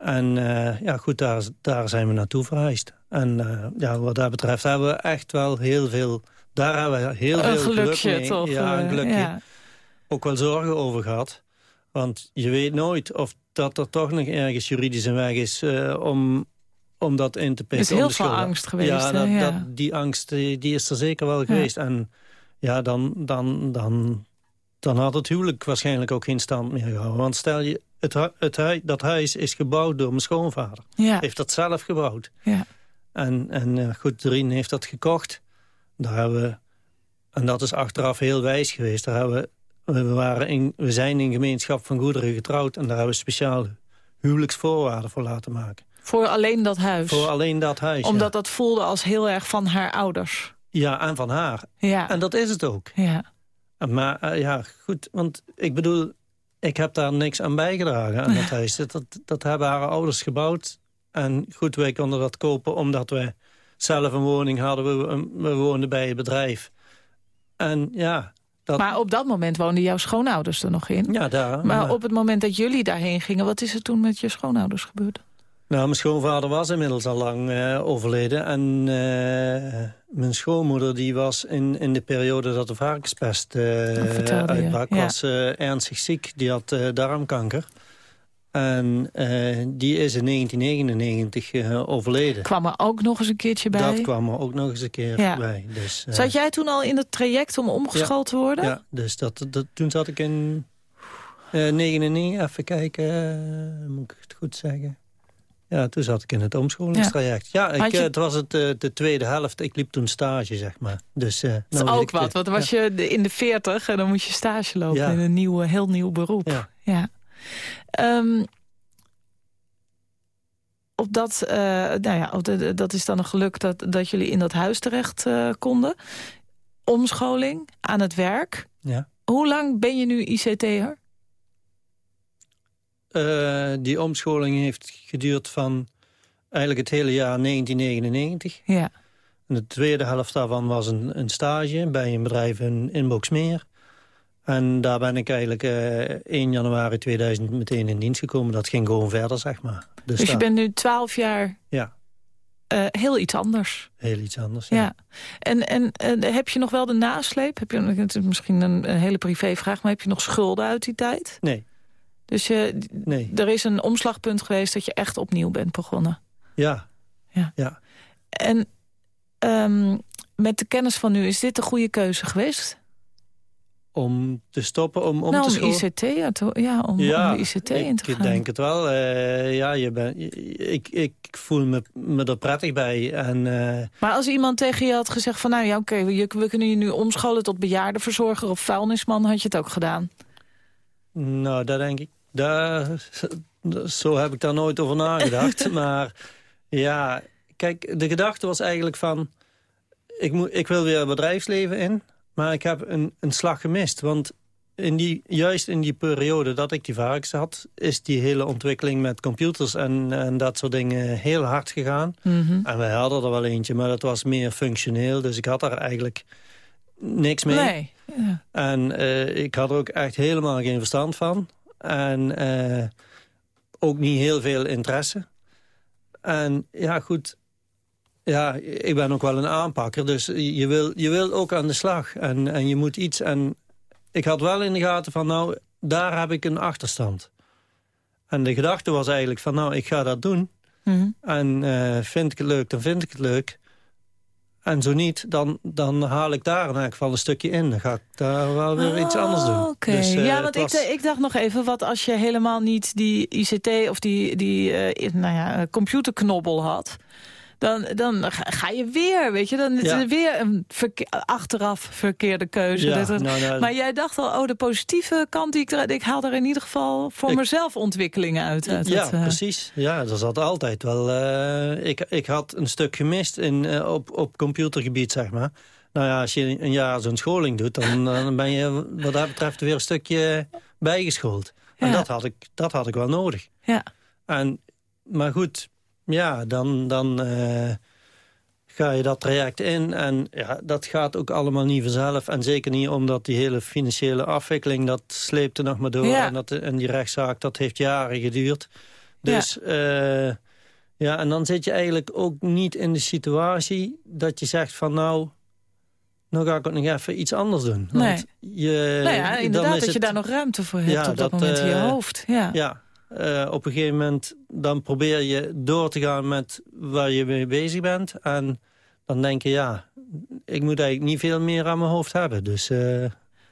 S4: En eh, ja, goed, daar, daar zijn we naartoe verhuisd. En eh, ja, wat dat betreft hebben we echt wel heel veel... Daar hebben we heel
S3: een
S4: veel
S3: gelukje
S4: geluk mee.
S3: toch?
S4: Ja, een
S3: eh,
S4: gelukje.
S3: ja.
S4: Ook wel zorgen over gehad. Want je weet nooit of dat er toch nog ergens juridisch een weg is... om, om dat in te pikken.
S3: Er is heel veel angst geweest.
S4: ja, dat,
S3: ja.
S4: Dat, die angst die, die is er zeker wel geweest. En ja, dan, dan, dan, dan had het huwelijk waarschijnlijk ook geen stand meer gehouden. Want stel je, het, het, dat huis is gebouwd door mijn schoonvader.
S3: ja.
S4: Heeft dat zelf gebouwd.
S3: Ja.
S4: En, en eh, goed, Doreen heeft dat gekocht. Daar hebben we, en dat is achteraf heel wijs geweest. Daar hebben we, we, waren in, we zijn in gemeenschap van goederen getrouwd. En daar hebben we speciale huwelijksvoorwaarden voor laten maken.
S3: Voor alleen dat huis.
S4: Voor alleen dat huis.
S3: Omdat dat voelde als heel erg van haar ouders.
S4: ja. en van haar.
S3: Ja.
S4: En dat is het ook.
S3: ja.
S4: Maar eh, ja, goed, want ik bedoel, ik heb daar niks aan bijgedragen aan dat huis. Dat, dat, hebben haar ouders gebouwd. En goed, wij konden dat kopen omdat we zelf een woning hadden. We, we woonden bij het bedrijf. En ja, dat,
S3: Maar op dat moment woonden jouw schoonouders er nog in.
S4: ja daar.
S3: Maar op het moment dat jullie daarheen gingen... wat is er toen met je schoonouders gebeurd?
S4: Nou, mijn schoonvader was inmiddels al lang eh, overleden. En eh, mijn schoonmoeder die was in, in de periode dat de varkenspest
S3: je,
S4: uitbrak...
S3: ja.
S4: was ernstig ziek. Die had darmkanker. En die is in 1999 eh, overleden.
S3: Kwam er ook nog eens een keertje bij?
S4: Dat kwam er ook nog eens een keer
S3: Ja.
S4: bij. Dus,
S3: Zat jij toen al in het traject om omgeschoold te worden?
S4: Ja, dus dat, dat, toen zat ik in eh 99, even kijken, moet ik het goed zeggen. Ja, toen zat ik in het omscholingstraject. Ja, ik,
S3: je-
S4: eh, het was het, eh, de tweede helft. Ik liep toen stage, zeg maar. Dus, eh,
S3: Dat
S4: nou
S3: is
S4: weet
S3: ook wat, want dan was je in de 40 en dan moest je stage lopen
S4: Ja.
S3: in een nieuw, heel nieuw beroep.
S4: Ja.
S3: Ja. Ehm, op dat, nou ja, op de- dat is dan een geluk dat, dat jullie in dat huis terecht konden. Omscholing, aan het werk.
S4: Ja.
S3: Hoe lang ben je nu ICT'er?
S4: Eh, die omscholing heeft geduurd van eigenlijk het hele jaar 1999.
S3: Ja.
S4: En de tweede helft daarvan was een, een stage bij een bedrijf in, in Boksmeer. En daar ben ik eigenlijk eh 1 januari 2000 meteen in dienst gekomen. Dat ging gewoon verder, zeg maar. Dus,
S3: Dus je bent nu 12 jaar
S4: Ja,
S3: eh, heel iets anders.
S4: heel iets anders.
S3: Ja.
S4: Ja.
S3: En, en, en heb je nog wel de nasleep? Heb je, het is misschien een, een hele privévraag, maar heb je nog schulden uit die tijd?
S4: Nee,
S3: Dus je,
S4: nee.
S3: er is een omslagpunt geweest dat je echt opnieuw bent begonnen.
S4: Ja,
S3: En ehm, met de kennis van nu, is dit de goede keuze geweest?
S4: om te stoppen, om, om
S3: nou,
S4: te
S3: om. ICT, ja, ja, om,
S4: ja,
S3: om de ICT in te
S4: ik
S3: gaan.
S4: denk het wel. Eh, ja, je ben, ik, ik voel me, me er prettig bij. En eh,
S3: Maar als iemand tegen je had gezegd van... nou ja, oké, we, we kunnen je nu omscholen tot bejaardenverzorger of vuilnisman... had je het ook gedaan.
S4: nou, daar denk ik... Daar, zo heb ik daar nooit over nagedacht. maar ja, kijk, de gedachte was eigenlijk van... Ik, moet, ik wil weer het bedrijfsleven in, maar ik heb een, een slag gemist. Want in die, juist in die periode dat ik die varkens had... is die hele ontwikkeling met computers en, en dat soort dingen heel hard gegaan.
S3: Mhm.
S4: En wij hadden er wel eentje, maar dat was meer functioneel. Dus ik had daar eigenlijk niks mee.
S3: Nee. Ja.
S4: En eh, ik had er ook echt helemaal geen verstand van. En eh, ook niet heel veel interesse. En ja, goed. Ja, ik ben ook wel een aanpakker. Dus je wil, je wil ook aan de slag. En, en je moet iets... En ik had wel in de gaten van, nou, daar heb ik een achterstand. En de gedachte was eigenlijk van, nou, ik ga dat doen.
S3: Mhm.
S4: En eh, vind ik het leuk, dan vind ik het leuk. En zo niet, dan, dan haal ik daar in elk geval een stukje in. Dan ga ik daar wel weer iets anders doen.
S3: Oh,
S4: Dus, eh,
S3: ja, want
S4: was-
S3: ik, ik dacht nog even, wat als je helemaal niet die ICT of die, die eh, nou ja, computerknobbel had... Dan, dan ga je weer, weet je, dan is er weer een achteraf verkeerde keuze. Dat het-
S4: nou, nou,
S3: maar jij dacht al, oh, de positieve kant, die ik, ik haal er in ieder geval voor
S4: Ik-
S3: mezelf ontwikkelingen uit. uit
S4: ja,
S3: het, eh,
S4: precies. Ja, er zat altijd wel... eh, ik, ik had een stuk gemist in, eh, op, op computergebied, zeg maar. Nou ja, als je een jaar zo'n scholing doet... Dan, dan ben je wat dat betreft weer een stukje bijgeschoold. En
S3: Ja.
S4: dat had, ik, dat had ik wel nodig.
S3: Ja.
S4: En, maar goed, ja, dan, dan eh, ga je dat traject in. En ja, dat gaat ook allemaal niet vanzelf. En zeker niet omdat die hele financiële afwikkeling... dat sleepte nog maar door.
S3: Ja.
S4: En, dat, en die rechtszaak, dat heeft jaren geduurd. Dus ja. ja, en dan zit je eigenlijk ook niet in de situatie... dat je zegt van nou... Nou ga ik ook nog even iets anders doen. Want je,
S3: nou ja, inderdaad,
S4: is
S3: dat je
S4: het-
S3: daar nog ruimte voor hebt
S4: Ja,
S3: op dat,
S4: dat,
S3: moment in je
S4: eh,
S3: hoofd. Ja.
S4: ja, eh, op een gegeven moment dan probeer je door te gaan met waar je mee bezig bent. En dan denk je, ja, ik moet eigenlijk niet veel meer aan mijn hoofd hebben. Dus eh,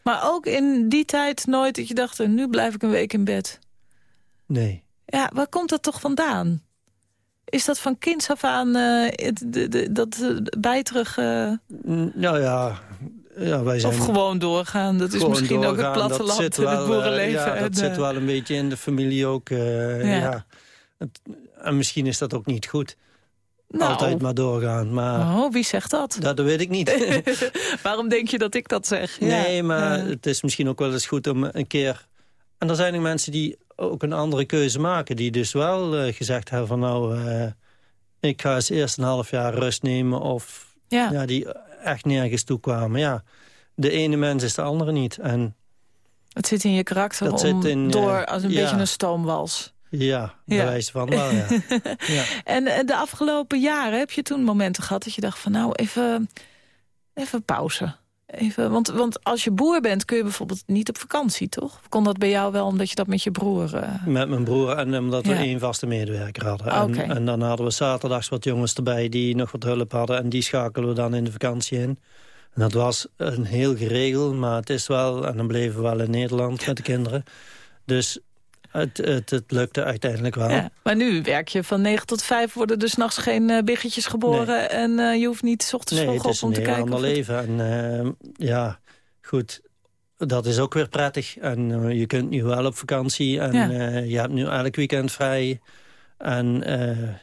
S3: Maar ook in die tijd nooit dat je dacht, nu blijf ik een week in bed.
S4: nee.
S3: Ja, waar komt dat toch vandaan? Is dat van kinds af aan eh, het, de, de- dat bijterug...
S4: Nou ja, ja wij zijn...
S3: of gewoon doorgaan? Dat is misschien ook het.
S4: Dat
S3: platteland en het
S4: wel, eh,
S3: boerenleven.
S4: Ja,
S3: en,
S4: dat zit
S3: eh,
S4: wel een beetje in de familie ook. eh,
S3: Ja.
S4: ja. Het- en misschien is dat ook niet goed.
S3: nou,
S4: Altijd maar doorgaan. Maar
S3: Oh, wie zegt dat?
S4: dat weet ik niet.
S3: Waarom denk je dat ik dat zeg? Ja,
S4: Nee, maar het is misschien ook wel eens goed om een keer... En er zijn ook mensen die ook een andere keuze maken. Die dus wel gezegd hebben van nou... ik ga eens eerst een half jaar rust nemen. Of
S3: ja.
S4: ja, die echt nergens toe kwamen. Ja, de ene mens is de andere niet. En
S3: het zit in je karakter
S4: Dat
S3: om
S4: zit in, eh,
S3: door als een
S4: ja.
S3: beetje een stoomwals.
S4: ja, bij
S3: Ja.
S4: wijze van wel, ja. ja.
S3: En eh, de afgelopen jaren heb je toen momenten gehad dat je dacht van nou even, even pauze. Even, want, want als je boer bent kun je bijvoorbeeld niet op vakantie, toch? Kon dat bij jou wel omdat je dat met je broer... eh,
S4: Met mijn broer en omdat we
S3: Ja.
S4: één vaste medewerker hadden.
S3: Ah.
S4: En, en dan hadden we zaterdags wat jongens erbij die nog wat hulp hadden. En die schakelen we dan in de vakantie in. En dat was een heel geregeld, maar het is wel... En dan bleven we wel in Nederland met de kinderen. Dus het, het, het lukte uiteindelijk wel.
S3: ja. Maar nu werk je van 9 tot 5, worden er s'nachts geen eh, biggetjes geboren... en eh, je hoeft niet 's ochtends
S4: nee,
S3: vroeg op
S4: is
S3: om
S4: een
S3: te kijken.
S4: ander
S3: of het-
S4: leven. En eh, ja, goed, dat is ook weer prettig. En je kunt nu wel op vakantie en
S3: Ja.
S4: je hebt nu elk weekend vrij. En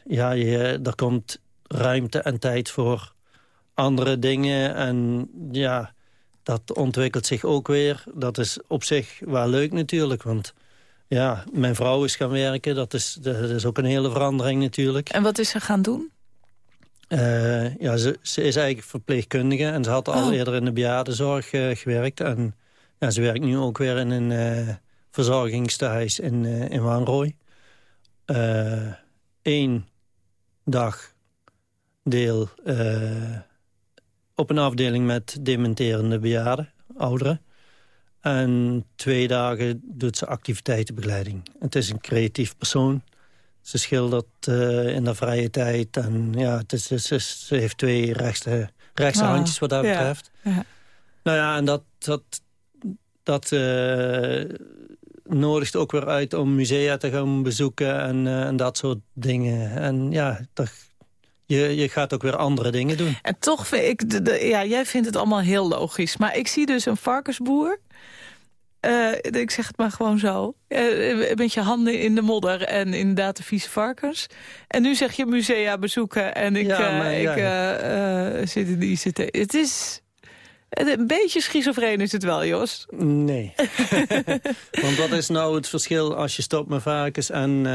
S4: ja, je, er komt ruimte en tijd voor andere dingen. En ja, dat ontwikkelt zich ook weer. Dat is op zich wel leuk natuurlijk, want... Ja, mijn vrouw is gaan werken. Dat is, dat is ook een hele verandering natuurlijk.
S3: En wat is ze gaan doen?
S4: Eh, ja, ze, ze is eigenlijk verpleegkundige en ze had al
S3: Oh.
S4: eerder in de bejaardenzorg eh, gewerkt. En ja, ze werkt nu ook weer in een eh verzorgingstehuis in, in Wanrooy. Eén dag deel op een afdeling met dementerende bejaarden, ouderen. En twee dagen doet ze activiteitenbegeleiding. Het is een creatief persoon. Ze schildert eh, in de vrije tijd. En ja, het is, het is- ze heeft twee rechtse, rechtse
S3: Ah,
S4: handjes wat dat
S3: ja.
S4: betreft.
S3: Ja.
S4: Nou ja, en dat, dat, dat eh, nodigt ook weer uit om musea te gaan bezoeken en, eh, en dat soort dingen. En ja, je, je gaat ook weer andere dingen doen.
S3: En toch vind ik, de, de- ja, jij vindt het allemaal heel logisch. Maar ik zie dus een varkensboer. Eh, ik zeg het maar gewoon zo, eh, met je handen in de modder en inderdaad de vieze varkens. En nu zeg je musea bezoeken en ik,
S4: Ja,
S3: eh,
S4: maar
S3: ik zit in die ICT. Het is... Een beetje schizofreen is het wel, Jos.
S4: Nee. Want wat is nou het verschil als je stopt met varkens en,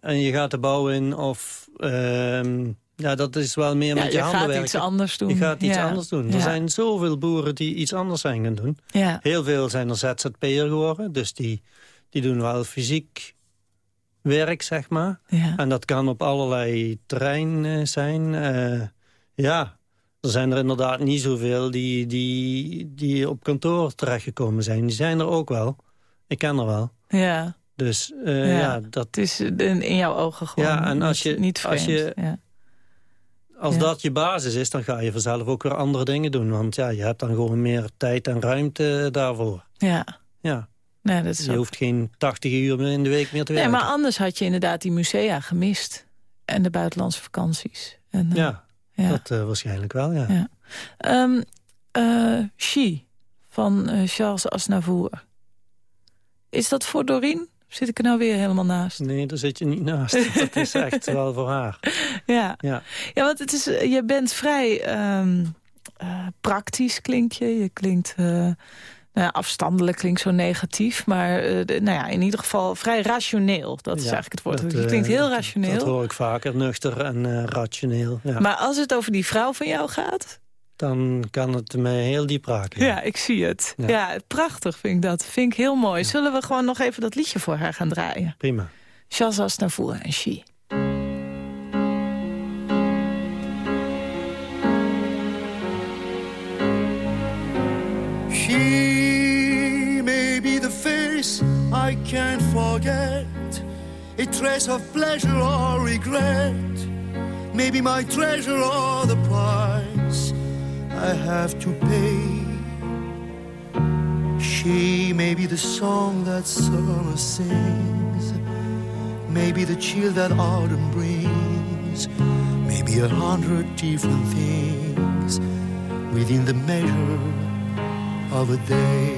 S4: en je gaat de bouw in? Of, ehm, ja, dat is wel meer
S3: Ja,
S4: met
S3: je
S4: je handen
S3: gaat
S4: werken.
S3: iets anders doen.
S4: Je gaat iets
S3: Ja.
S4: anders doen.
S3: Ja.
S4: Er zijn zoveel boeren die iets anders zijn gaan doen.
S3: Ja.
S4: Heel veel zijn er ZZP'er geworden. Dus die, die doen wel fysiek werk, zeg maar. En dat kan op allerlei terrein eh, zijn. Eh, ja, er zijn er inderdaad niet zoveel die, die, die op kantoor terechtgekomen zijn. Die zijn er ook wel. Ik ken er wel.
S3: ja.
S4: Dus eh,
S3: Ja.
S4: dat,
S3: Het is in, jouw ogen gewoon
S4: Ja, en als je-
S3: niet
S4: als
S3: vreemd.
S4: je-
S3: ja.
S4: Als
S3: Ja.
S4: dat je basis is, dan ga je vanzelf ook weer andere dingen doen. Want ja, je hebt dan gewoon meer tijd en ruimte daarvoor.
S3: ja.
S4: Ja,
S3: Nee, dat is
S4: je
S3: ook-
S4: hoeft geen 80 uur in de week meer te
S3: Nee,
S4: werken.
S3: maar anders had je inderdaad die musea gemist. En de buitenlandse vakanties. En, eh,
S4: ja,
S3: ja.
S4: dat eh, waarschijnlijk wel, ja.
S3: Ja. Ehm, eh, She van eh, Charles Aznavour. Is dat voor Doreen? Zit ik er nou weer helemaal naast?
S4: Nee, daar zit je niet naast. dat is echt wel voor haar.
S3: Ja,
S4: Ja.
S3: ja want het is, eh, je bent vrij ehm, eh, praktisch, klink je. Je klinkt... eh, nou ja, afstandelijk klinkt zo negatief, maar de- nou ja, in ieder geval vrij rationeel. Dat is eigenlijk het woord.
S4: dat,
S3: je klinkt heel rationeel.
S4: Dat hoor ik vaker, nuchter en rationeel. Ja.
S3: Maar als het over die vrouw van jou gaat,
S4: Dan kan het me heel diep raken.
S3: Ja, ik zie het. Ja.
S4: Ja.
S3: prachtig vind ik dat. Vind ik heel mooi. Zullen we gewoon nog even dat liedje voor haar gaan draaien?
S4: Prima.
S3: Charles Aznavour en She.
S6: She may be the face I can't forget, a trace of pleasure or regret, maybe my treasure or the price I have to pay. She may be the song that summer sings, maybe the chill that autumn brings, maybe a hundred different things within the measure of a day.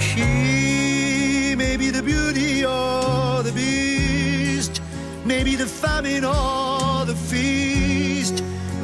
S6: She may be the beauty or the beast, maybe the famine or the feast,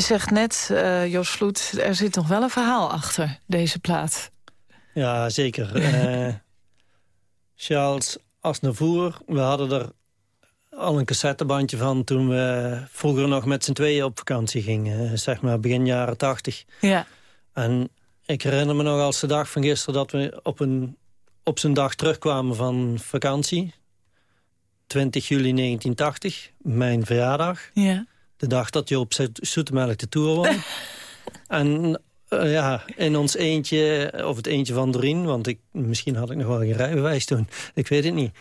S3: Je zegt net, eh, Jos Vloed, er zit nog wel een verhaal achter deze plaat.
S4: Ja, zeker. Eh, Charles Aznavour, we hadden er al een cassettebandje van... toen we vroeger nog met z'n tweeën op vakantie gingen. eh, Zeg maar begin jaren tachtig.
S3: Ja,
S4: En ik herinner me nog als de dag van gisteren... dat we op, een, op zijn dag terugkwamen van vakantie. 20 juli 1980, mijn verjaardag.
S3: ja.
S4: De dag dat je op Zoet- Zoetemelk de Tour won. en Eh, ja, in ons eentje, of het eentje van Doreen... want ik, misschien had ik nog wel geen rijbewijs toen. Ik weet het niet.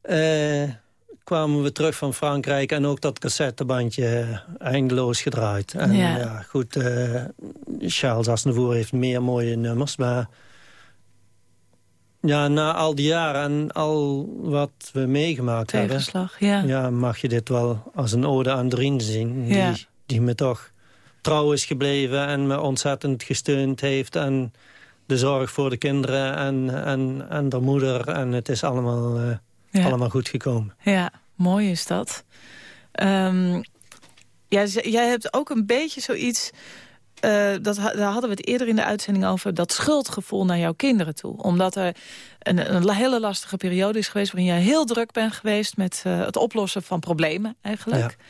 S4: Eh, kwamen we terug van Frankrijk en ook dat cassettebandje eindeloos gedraaid. En
S3: Ja.
S4: ja, goed, eh, Charles Aznavour heeft meer mooie nummers, maar... Ja, na al die jaren en al wat we meegemaakt hebben...
S3: Ja.
S4: Ja, mag je dit wel als een ode aan Doreen zien.
S3: Ja.
S4: Die, die me toch trouw is gebleven en me ontzettend gesteund heeft. En de zorg voor de kinderen en, en, en de moeder. En het is allemaal, eh,
S3: Ja.
S4: allemaal goed gekomen.
S3: Ja, mooi is dat. Ehm, jij, jij hebt ook een beetje zoiets... eh, dat, daar hadden we het eerder in de uitzending over... dat schuldgevoel naar jouw kinderen toe. Omdat er een, een hele lastige periode is geweest... waarin jij heel druk bent geweest met eh, het oplossen van problemen eigenlijk.
S4: Ja.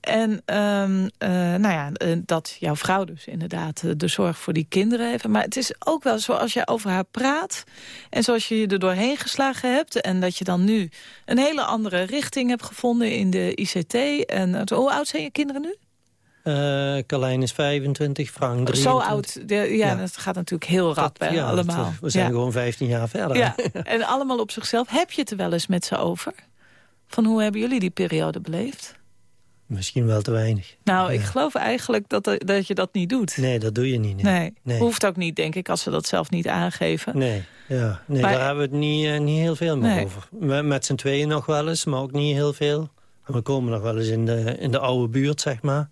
S3: En ehm, eh, nou ja, dat jouw vrouw dus inderdaad de zorg voor die kinderen heeft. Maar het is ook wel zoals jij over haar praat... en zoals je je er doorheen geslagen hebt... en dat je dan nu een hele andere richting hebt gevonden in de ICT. En hoe oud zijn je kinderen nu?
S4: Eh Carlijn is 25, Frank 23.
S3: Zo oud. De- ja,
S4: Ja.
S3: dat gaat natuurlijk heel rap, hè,
S4: Ja, dat-
S3: allemaal.
S4: we zijn
S3: ja.
S4: gewoon 15 jaar verder.
S3: Ja, en allemaal op zichzelf. Heb je het er wel eens met ze over? Van hoe hebben jullie die periode beleefd?
S4: Misschien wel te weinig.
S3: Nou, ik geloof eigenlijk dat, dat je dat niet doet.
S4: Nee, dat doe je niet.
S3: Nee,
S4: Nee, nee.
S3: hoeft ook niet, denk ik, als ze dat zelf niet aangeven.
S4: Nee, ja. nee
S3: Maar-
S4: daar hebben we het niet, eh, niet heel veel meer
S3: Nee.
S4: over. Met, met z'n tweeën nog wel eens, maar ook niet heel veel. En we komen nog wel eens in de, in de oude buurt, zeg maar.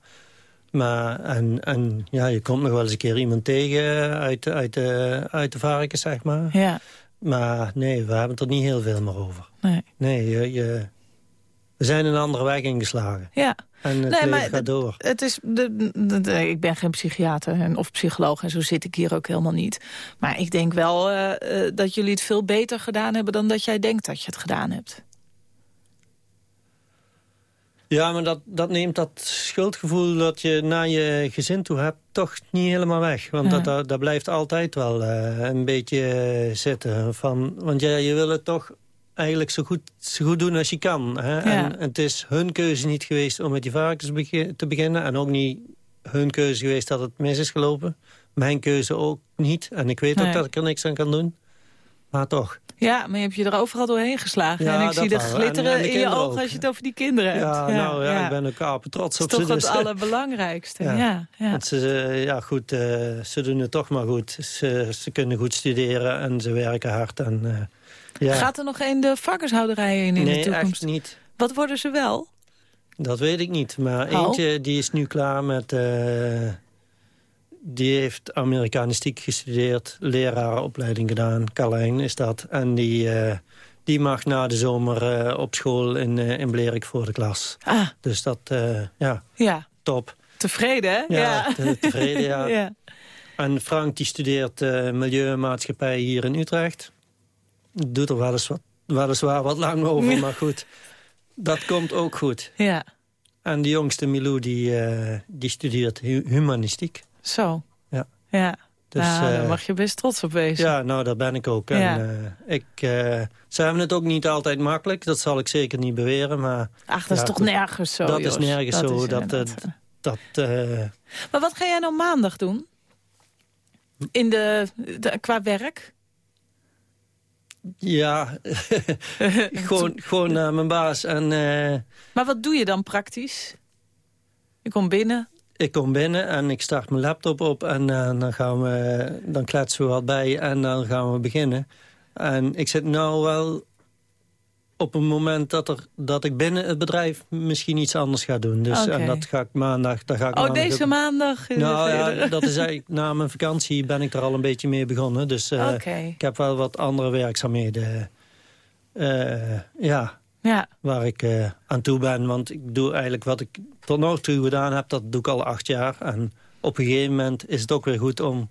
S4: Maar, en, en ja, je komt nog wel eens een keer iemand tegen uit, de- uit, de, uit de varkens, zeg maar.
S3: Ja,
S4: Maar nee, we hebben het er niet heel veel meer over.
S3: nee.
S4: Nee, je, je- we zijn een andere weg ingeslagen.
S3: Ja,
S4: En het
S3: Nee,
S4: leven
S3: maar
S4: gaat door.
S3: het is de, de- de- ik ben geen psychiater en, of psycholoog en zo zit ik hier ook helemaal niet. Maar ik denk wel eh, eh, dat jullie het veel beter gedaan hebben... dan dat jij denkt dat je het gedaan hebt.
S4: Ja, maar dat, dat neemt dat schuldgevoel dat je naar je gezin toe hebt... toch niet helemaal weg. Want
S3: Ja.
S4: dat, dat, blijft altijd wel eh, een beetje eh, zitten. Van, want ja, je wil het toch eigenlijk zo goed, zo goed doen als je kan. Hè? En het is hun keuze niet geweest om met die varkens te beginnen. En ook niet hun keuze geweest dat het mis is gelopen. Mijn keuze ook niet. En ik weet
S3: Nee.
S4: ook dat ik er niks aan kan doen. Maar toch.
S3: Ja, maar je hebt je er overal doorheen geslagen.
S4: Ja,
S3: en ik
S4: dat
S3: zie de.
S4: En-
S3: glitteren
S4: en de
S3: in je ogen
S4: ook.
S3: als je het over die kinderen hebt.
S4: Ja, nou ja, ik ben ook apen trots
S3: Dat
S4: op
S3: is
S4: ze.
S3: toch
S4: dus.
S3: het allerbelangrijkste. Ja.
S4: Want ze, eh, ja, goed, eh, ze doen het toch maar goed. Ze, ze kunnen goed studeren en ze werken hard. En, eh, ja.
S3: Gaat er nog een de varkenshouderijen in in
S4: nee,
S3: de toekomst?
S4: echt niet.
S3: Wat worden ze wel?
S4: Dat weet ik niet. Maar
S3: Oh.
S4: eentje die is nu klaar met... eh, die heeft Amerikanistiek gestudeerd, lerarenopleiding gedaan. Carlijn is dat. En die, eh, die mag na de zomer eh, op school in, eh, in Blerik voor de klas.
S3: Ah,
S4: Dus dat, ja,
S3: ja.
S4: top.
S3: Tevreden, hè?
S4: Ja, te- tevreden, ja.
S3: ja.
S4: En Frank die studeert eh milieu en maatschappij hier in Utrecht. Doet er wel eens wat, weliswaar wat lang over,
S3: Ja.
S4: maar goed. Dat komt ook goed.
S3: ja.
S4: En de jongste Milou die, die studeert hu- humanistiek.
S3: Zo.
S4: Ja.
S3: Ja.
S4: Dus,
S3: nou, daar
S4: eh,
S3: mag je best trots op wezen.
S4: Ja, nou, daar ben ik ook. En,
S3: Ja.
S4: eh, ik, eh, ze hebben het ook niet altijd makkelijk. Dat zal ik zeker niet beweren. Maar
S3: Ach, dat is toch nergens zo,
S4: Dat is nergens zo,
S3: is
S4: dat, dat...
S3: Maar wat ga jij nou maandag doen? In de, de- qua werk?
S4: ja, gewoon, gewoon naar mijn baas. En
S3: Maar wat doe je dan praktisch? Je komt binnen.
S4: Ik kom binnen en ik start mijn laptop op. En eh, dan, gaan we, dan kletsen we wat bij en dan gaan we beginnen. En ik zit nou wel op een moment dat, er, dat ik binnen het bedrijf misschien iets anders ga doen. Dus. En dat ga ik maandag... Daar ga ik
S3: Oh,
S4: maandag
S3: deze maandag?
S4: Nou ja, dat is eigenlijk na mijn vakantie ben ik er al een beetje mee begonnen. Dus eh, ik heb wel wat andere werkzaamheden eh, ja,
S3: Ja,
S4: waar ik eh, aan toe ben. Want ik doe eigenlijk wat ik tot nog toe gedaan heb, dat doe ik al acht jaar. En op een gegeven moment is het ook weer goed om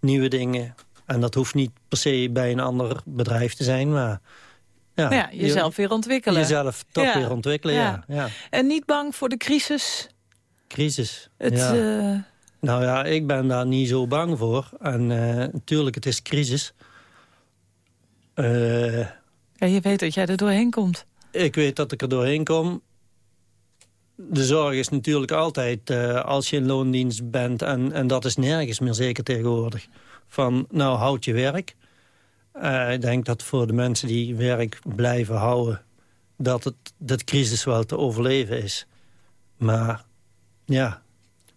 S4: nieuwe dingen... en dat hoeft niet per se bij een ander bedrijf te zijn, maar... Ja,
S3: ja jezelf weer ontwikkelen.
S4: Jezelf toch
S3: Ja.
S4: weer ontwikkelen, ja. ja.
S3: En niet bang voor de crisis?
S4: Crisis.
S3: Het, eh,
S4: Nou ja, ik ben daar niet zo bang voor. En eh, natuurlijk, het is crisis. Eh,
S3: ja, je weet dat jij er doorheen komt.
S4: Ik weet dat ik er doorheen kom. de zorg is natuurlijk altijd, eh, als je in loondienst bent... En, en dat is nergens meer zeker tegenwoordig... van nou, houd je werk. Eh, ik denk dat voor de mensen die werk blijven houden... dat het dat crisis wel te overleven is. Maar ja,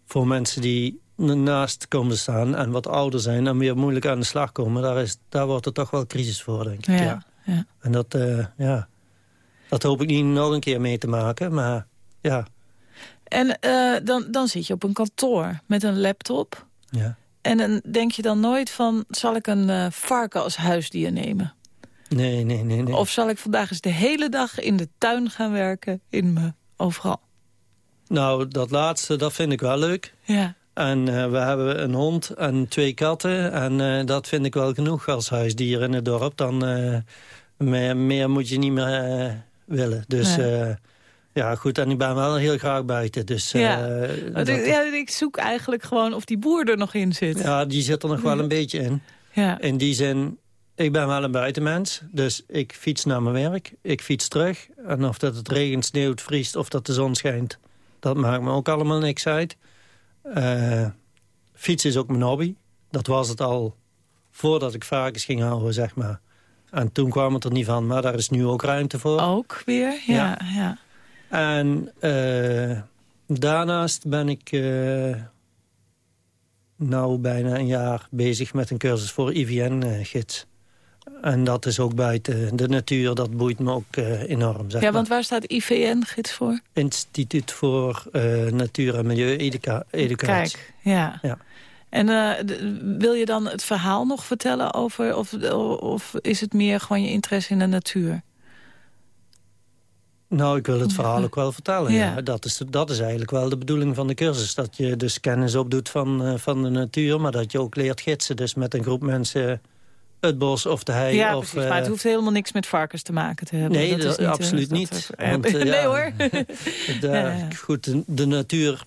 S4: voor mensen die naast komen staan... en wat ouder zijn en weer moeilijk aan de slag komen... daar, is, daar wordt er toch wel crisis voor, denk ik.
S3: Ja,
S4: ja.
S3: ja.
S4: En dat, eh, ja, dat hoop ik niet nog een keer mee te maken, maar ja.
S3: En eh, dan, dan zit je op een kantoor met een laptop.
S4: ja.
S3: En dan denk je dan nooit van, zal ik een eh, varken als huisdier nemen?
S4: Nee, nee, nee. nee.
S3: Of zal ik vandaag eens de hele dag in de tuin gaan werken, in me overal?
S4: Nou, dat laatste, dat vind ik wel leuk.
S3: Ja,
S4: En eh, we hebben een hond en twee katten. En dat vind ik wel genoeg als huisdier in het dorp. Dan meer, meer moet je niet meer willen. Dus
S3: Nee.
S4: eh, ja, goed. En ik ben wel heel graag buiten. Dus, eh,
S3: Ja.
S4: dat-
S3: Want ik, ja, ik zoek eigenlijk gewoon of die boer er nog in zit.
S4: ja, die zit er nog wel een beetje in.
S3: Ja.
S4: In die zin, ik ben wel een buitenmens. Dus ik fiets naar mijn werk. Ik fiets terug. En of dat het regent, sneeuwt, vriest of dat de zon schijnt... dat maakt me ook allemaal niks uit. Eh fietsen is ook mijn hobby. Dat was het al voordat ik varkens ging houden, zeg maar. En toen kwam het er niet van, maar daar is nu ook ruimte voor.
S3: Ook weer, ja. ja.
S4: En eh, daarnaast ben ik eh nou bijna een jaar bezig met een cursus voor IVN-gids. en dat is ook buiten de natuur, dat boeit me ook eh, enorm. Zeg
S3: Ja,
S4: maar.
S3: want waar staat IVN-gids voor?
S4: Instituut voor Natuur- en Milieu-educatie.
S3: Kijk, ja.
S4: Ja.
S3: En eh, wil je dan het verhaal nog vertellen over... Of, of is het meer gewoon je interesse in de natuur?
S4: Nou, ik wil het verhaal ook wel vertellen.
S3: Ja.
S4: Ja. Dat, is, dat is eigenlijk wel de bedoeling van de cursus. Dat je dus kennis opdoet van, eh, van de natuur... maar dat je ook leert gidsen. Dus met een groep mensen het bos of de hei.
S3: ja,
S4: of,
S3: precies. Maar het
S4: eh,
S3: hoeft helemaal niks met varkens te maken te hebben.
S4: Nee,
S3: dat is niet,
S4: absoluut
S3: dat-
S4: niet.
S3: eh,
S4: Want,
S3: nee
S4: ja.
S3: hoor.
S4: de,
S3: ja.
S4: Goed, de, de natuur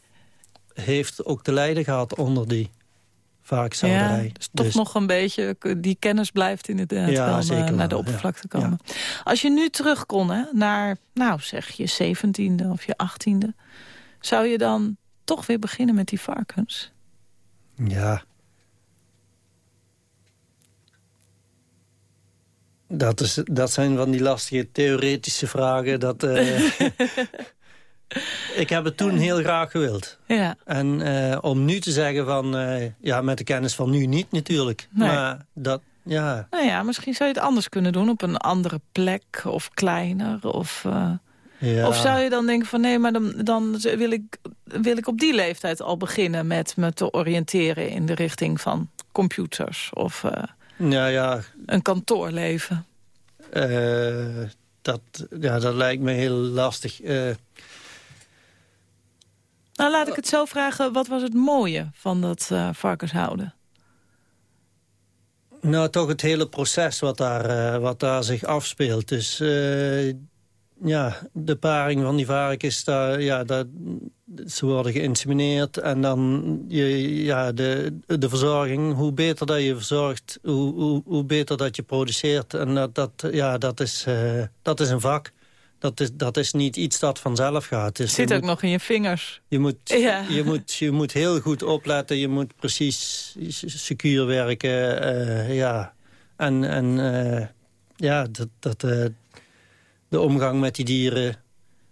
S4: heeft ook te lijden gehad onder die varkenshouderij.
S3: Ja, dus toch nog een beetje, die kennis blijft inderdaad
S4: Ja,
S3: wel eh,
S4: zeker
S3: naar
S4: wel,
S3: de oppervlakte komen. Als je nu terug kon hè, naar, nou zeg je zeventiende of je achttiende... zou je dan toch weer beginnen met die varkens?
S4: Ja. Dat, is, dat zijn van die lastige theoretische vragen. Dat, eh, ik heb het toen heel graag gewild.
S3: Ja,
S4: En eh, om nu te zeggen van... eh, ja, met de kennis van nu niet natuurlijk.
S3: Nee.
S4: Maar dat, ja...
S3: nou ja, misschien zou je het anders kunnen doen op een andere plek of kleiner. Of, eh,
S4: ja.
S3: of zou je dan denken van nee, maar dan, dan wil, ik, wil ik op die leeftijd al beginnen met me te oriënteren in de richting van computers of
S4: Nou ja,
S3: een kantoorleven.
S4: dat, ja, dat lijkt me heel lastig.
S3: Nou, laat ik het zo vragen. Wat was het mooie van dat eh varkenshouden?
S4: Nou, toch het hele proces wat daar, eh, wat daar zich afspeelt. Dus eh, ja, de paring van die varkens, daar, ja, dat, ze worden geïnsemineerd. En dan je, ja, de, de verzorging, hoe beter dat je verzorgt, hoe, hoe, hoe beter dat je produceert. En dat, dat, ja, dat, is, dat is een vak. Dat is, dat is niet iets dat vanzelf gaat. Dus
S3: Zit ook
S4: moet-
S3: nog in je vingers.
S4: je moet,
S3: Ja.
S4: je, moet, je moet heel goed opletten. Je moet precies secuur werken. eh, ja. En, en eh, ja, dat, dat, eh, de omgang met die dieren.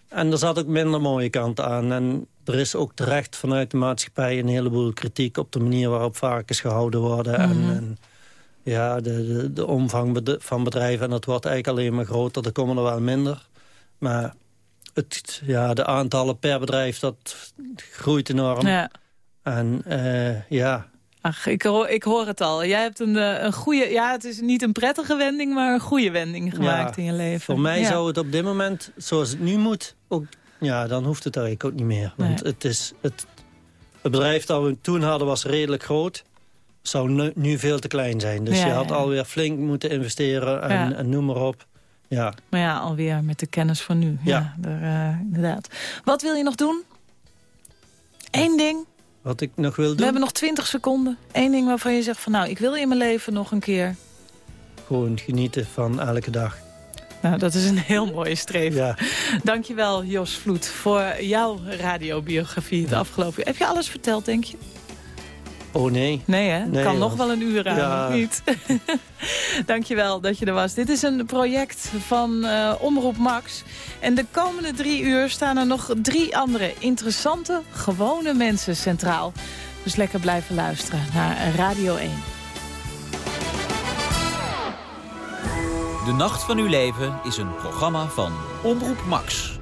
S4: En er zat ook minder mooie kanten aan. En er is ook terecht vanuit de maatschappij een heleboel kritiek... op de manier waarop varkens gehouden worden. en, en ja, de, de, de omvang van bedrijven. En dat wordt eigenlijk alleen maar groter. Er komen er wel minder. Maar het, ja, de aantallen per bedrijf, dat groeit enorm.
S3: Ja.
S4: En eh, ja,
S3: Ach, ik hoor, ik hoor het al. Jij hebt een, eh, een goede... Ja, het is niet een prettige wending, maar een goede wending gemaakt
S4: Ja,
S3: in je leven.
S4: voor mij
S3: Ja.
S4: zou het op dit moment, zoals het nu moet... Ook, ja, dan hoeft het eigenlijk ook niet meer. Want
S3: Nee.
S4: het, is, het, het bedrijf dat we toen hadden was redelijk groot. Zou nu, nu veel te klein zijn. Dus
S3: Ja,
S4: je had alweer flink moeten investeren en, en noem maar op. Ja,
S3: Maar ja, alweer met de kennis van nu. Ja,
S4: Ja.
S3: daar, eh, inderdaad. Wat wil je nog doen? Eén ding.
S4: wat ik nog wil
S3: We
S4: doen,
S3: hebben nog 20 seconden. Eén ding waarvan je zegt van nou, ik wil in mijn leven nog een keer.
S4: gewoon genieten van elke dag.
S3: Nou, dat is een heel mooie streven.
S4: Ja.
S3: Dankjewel, Jos Vloed, voor jouw radiobiografie het afgelopen uur. Heb je alles verteld, denk je?
S4: Oh nee.
S3: Nee, hè?
S4: Nee,
S3: kan nog wel een uur aan,
S4: Ja.
S3: of niet? Dankjewel dat je er was. Dit is een project van eh, Omroep Max. En de komende drie uur staan er nog drie andere interessante, gewone mensen centraal. Dus lekker blijven luisteren naar Radio 1.
S7: De Nacht van Uw Leven is een programma van Omroep Max.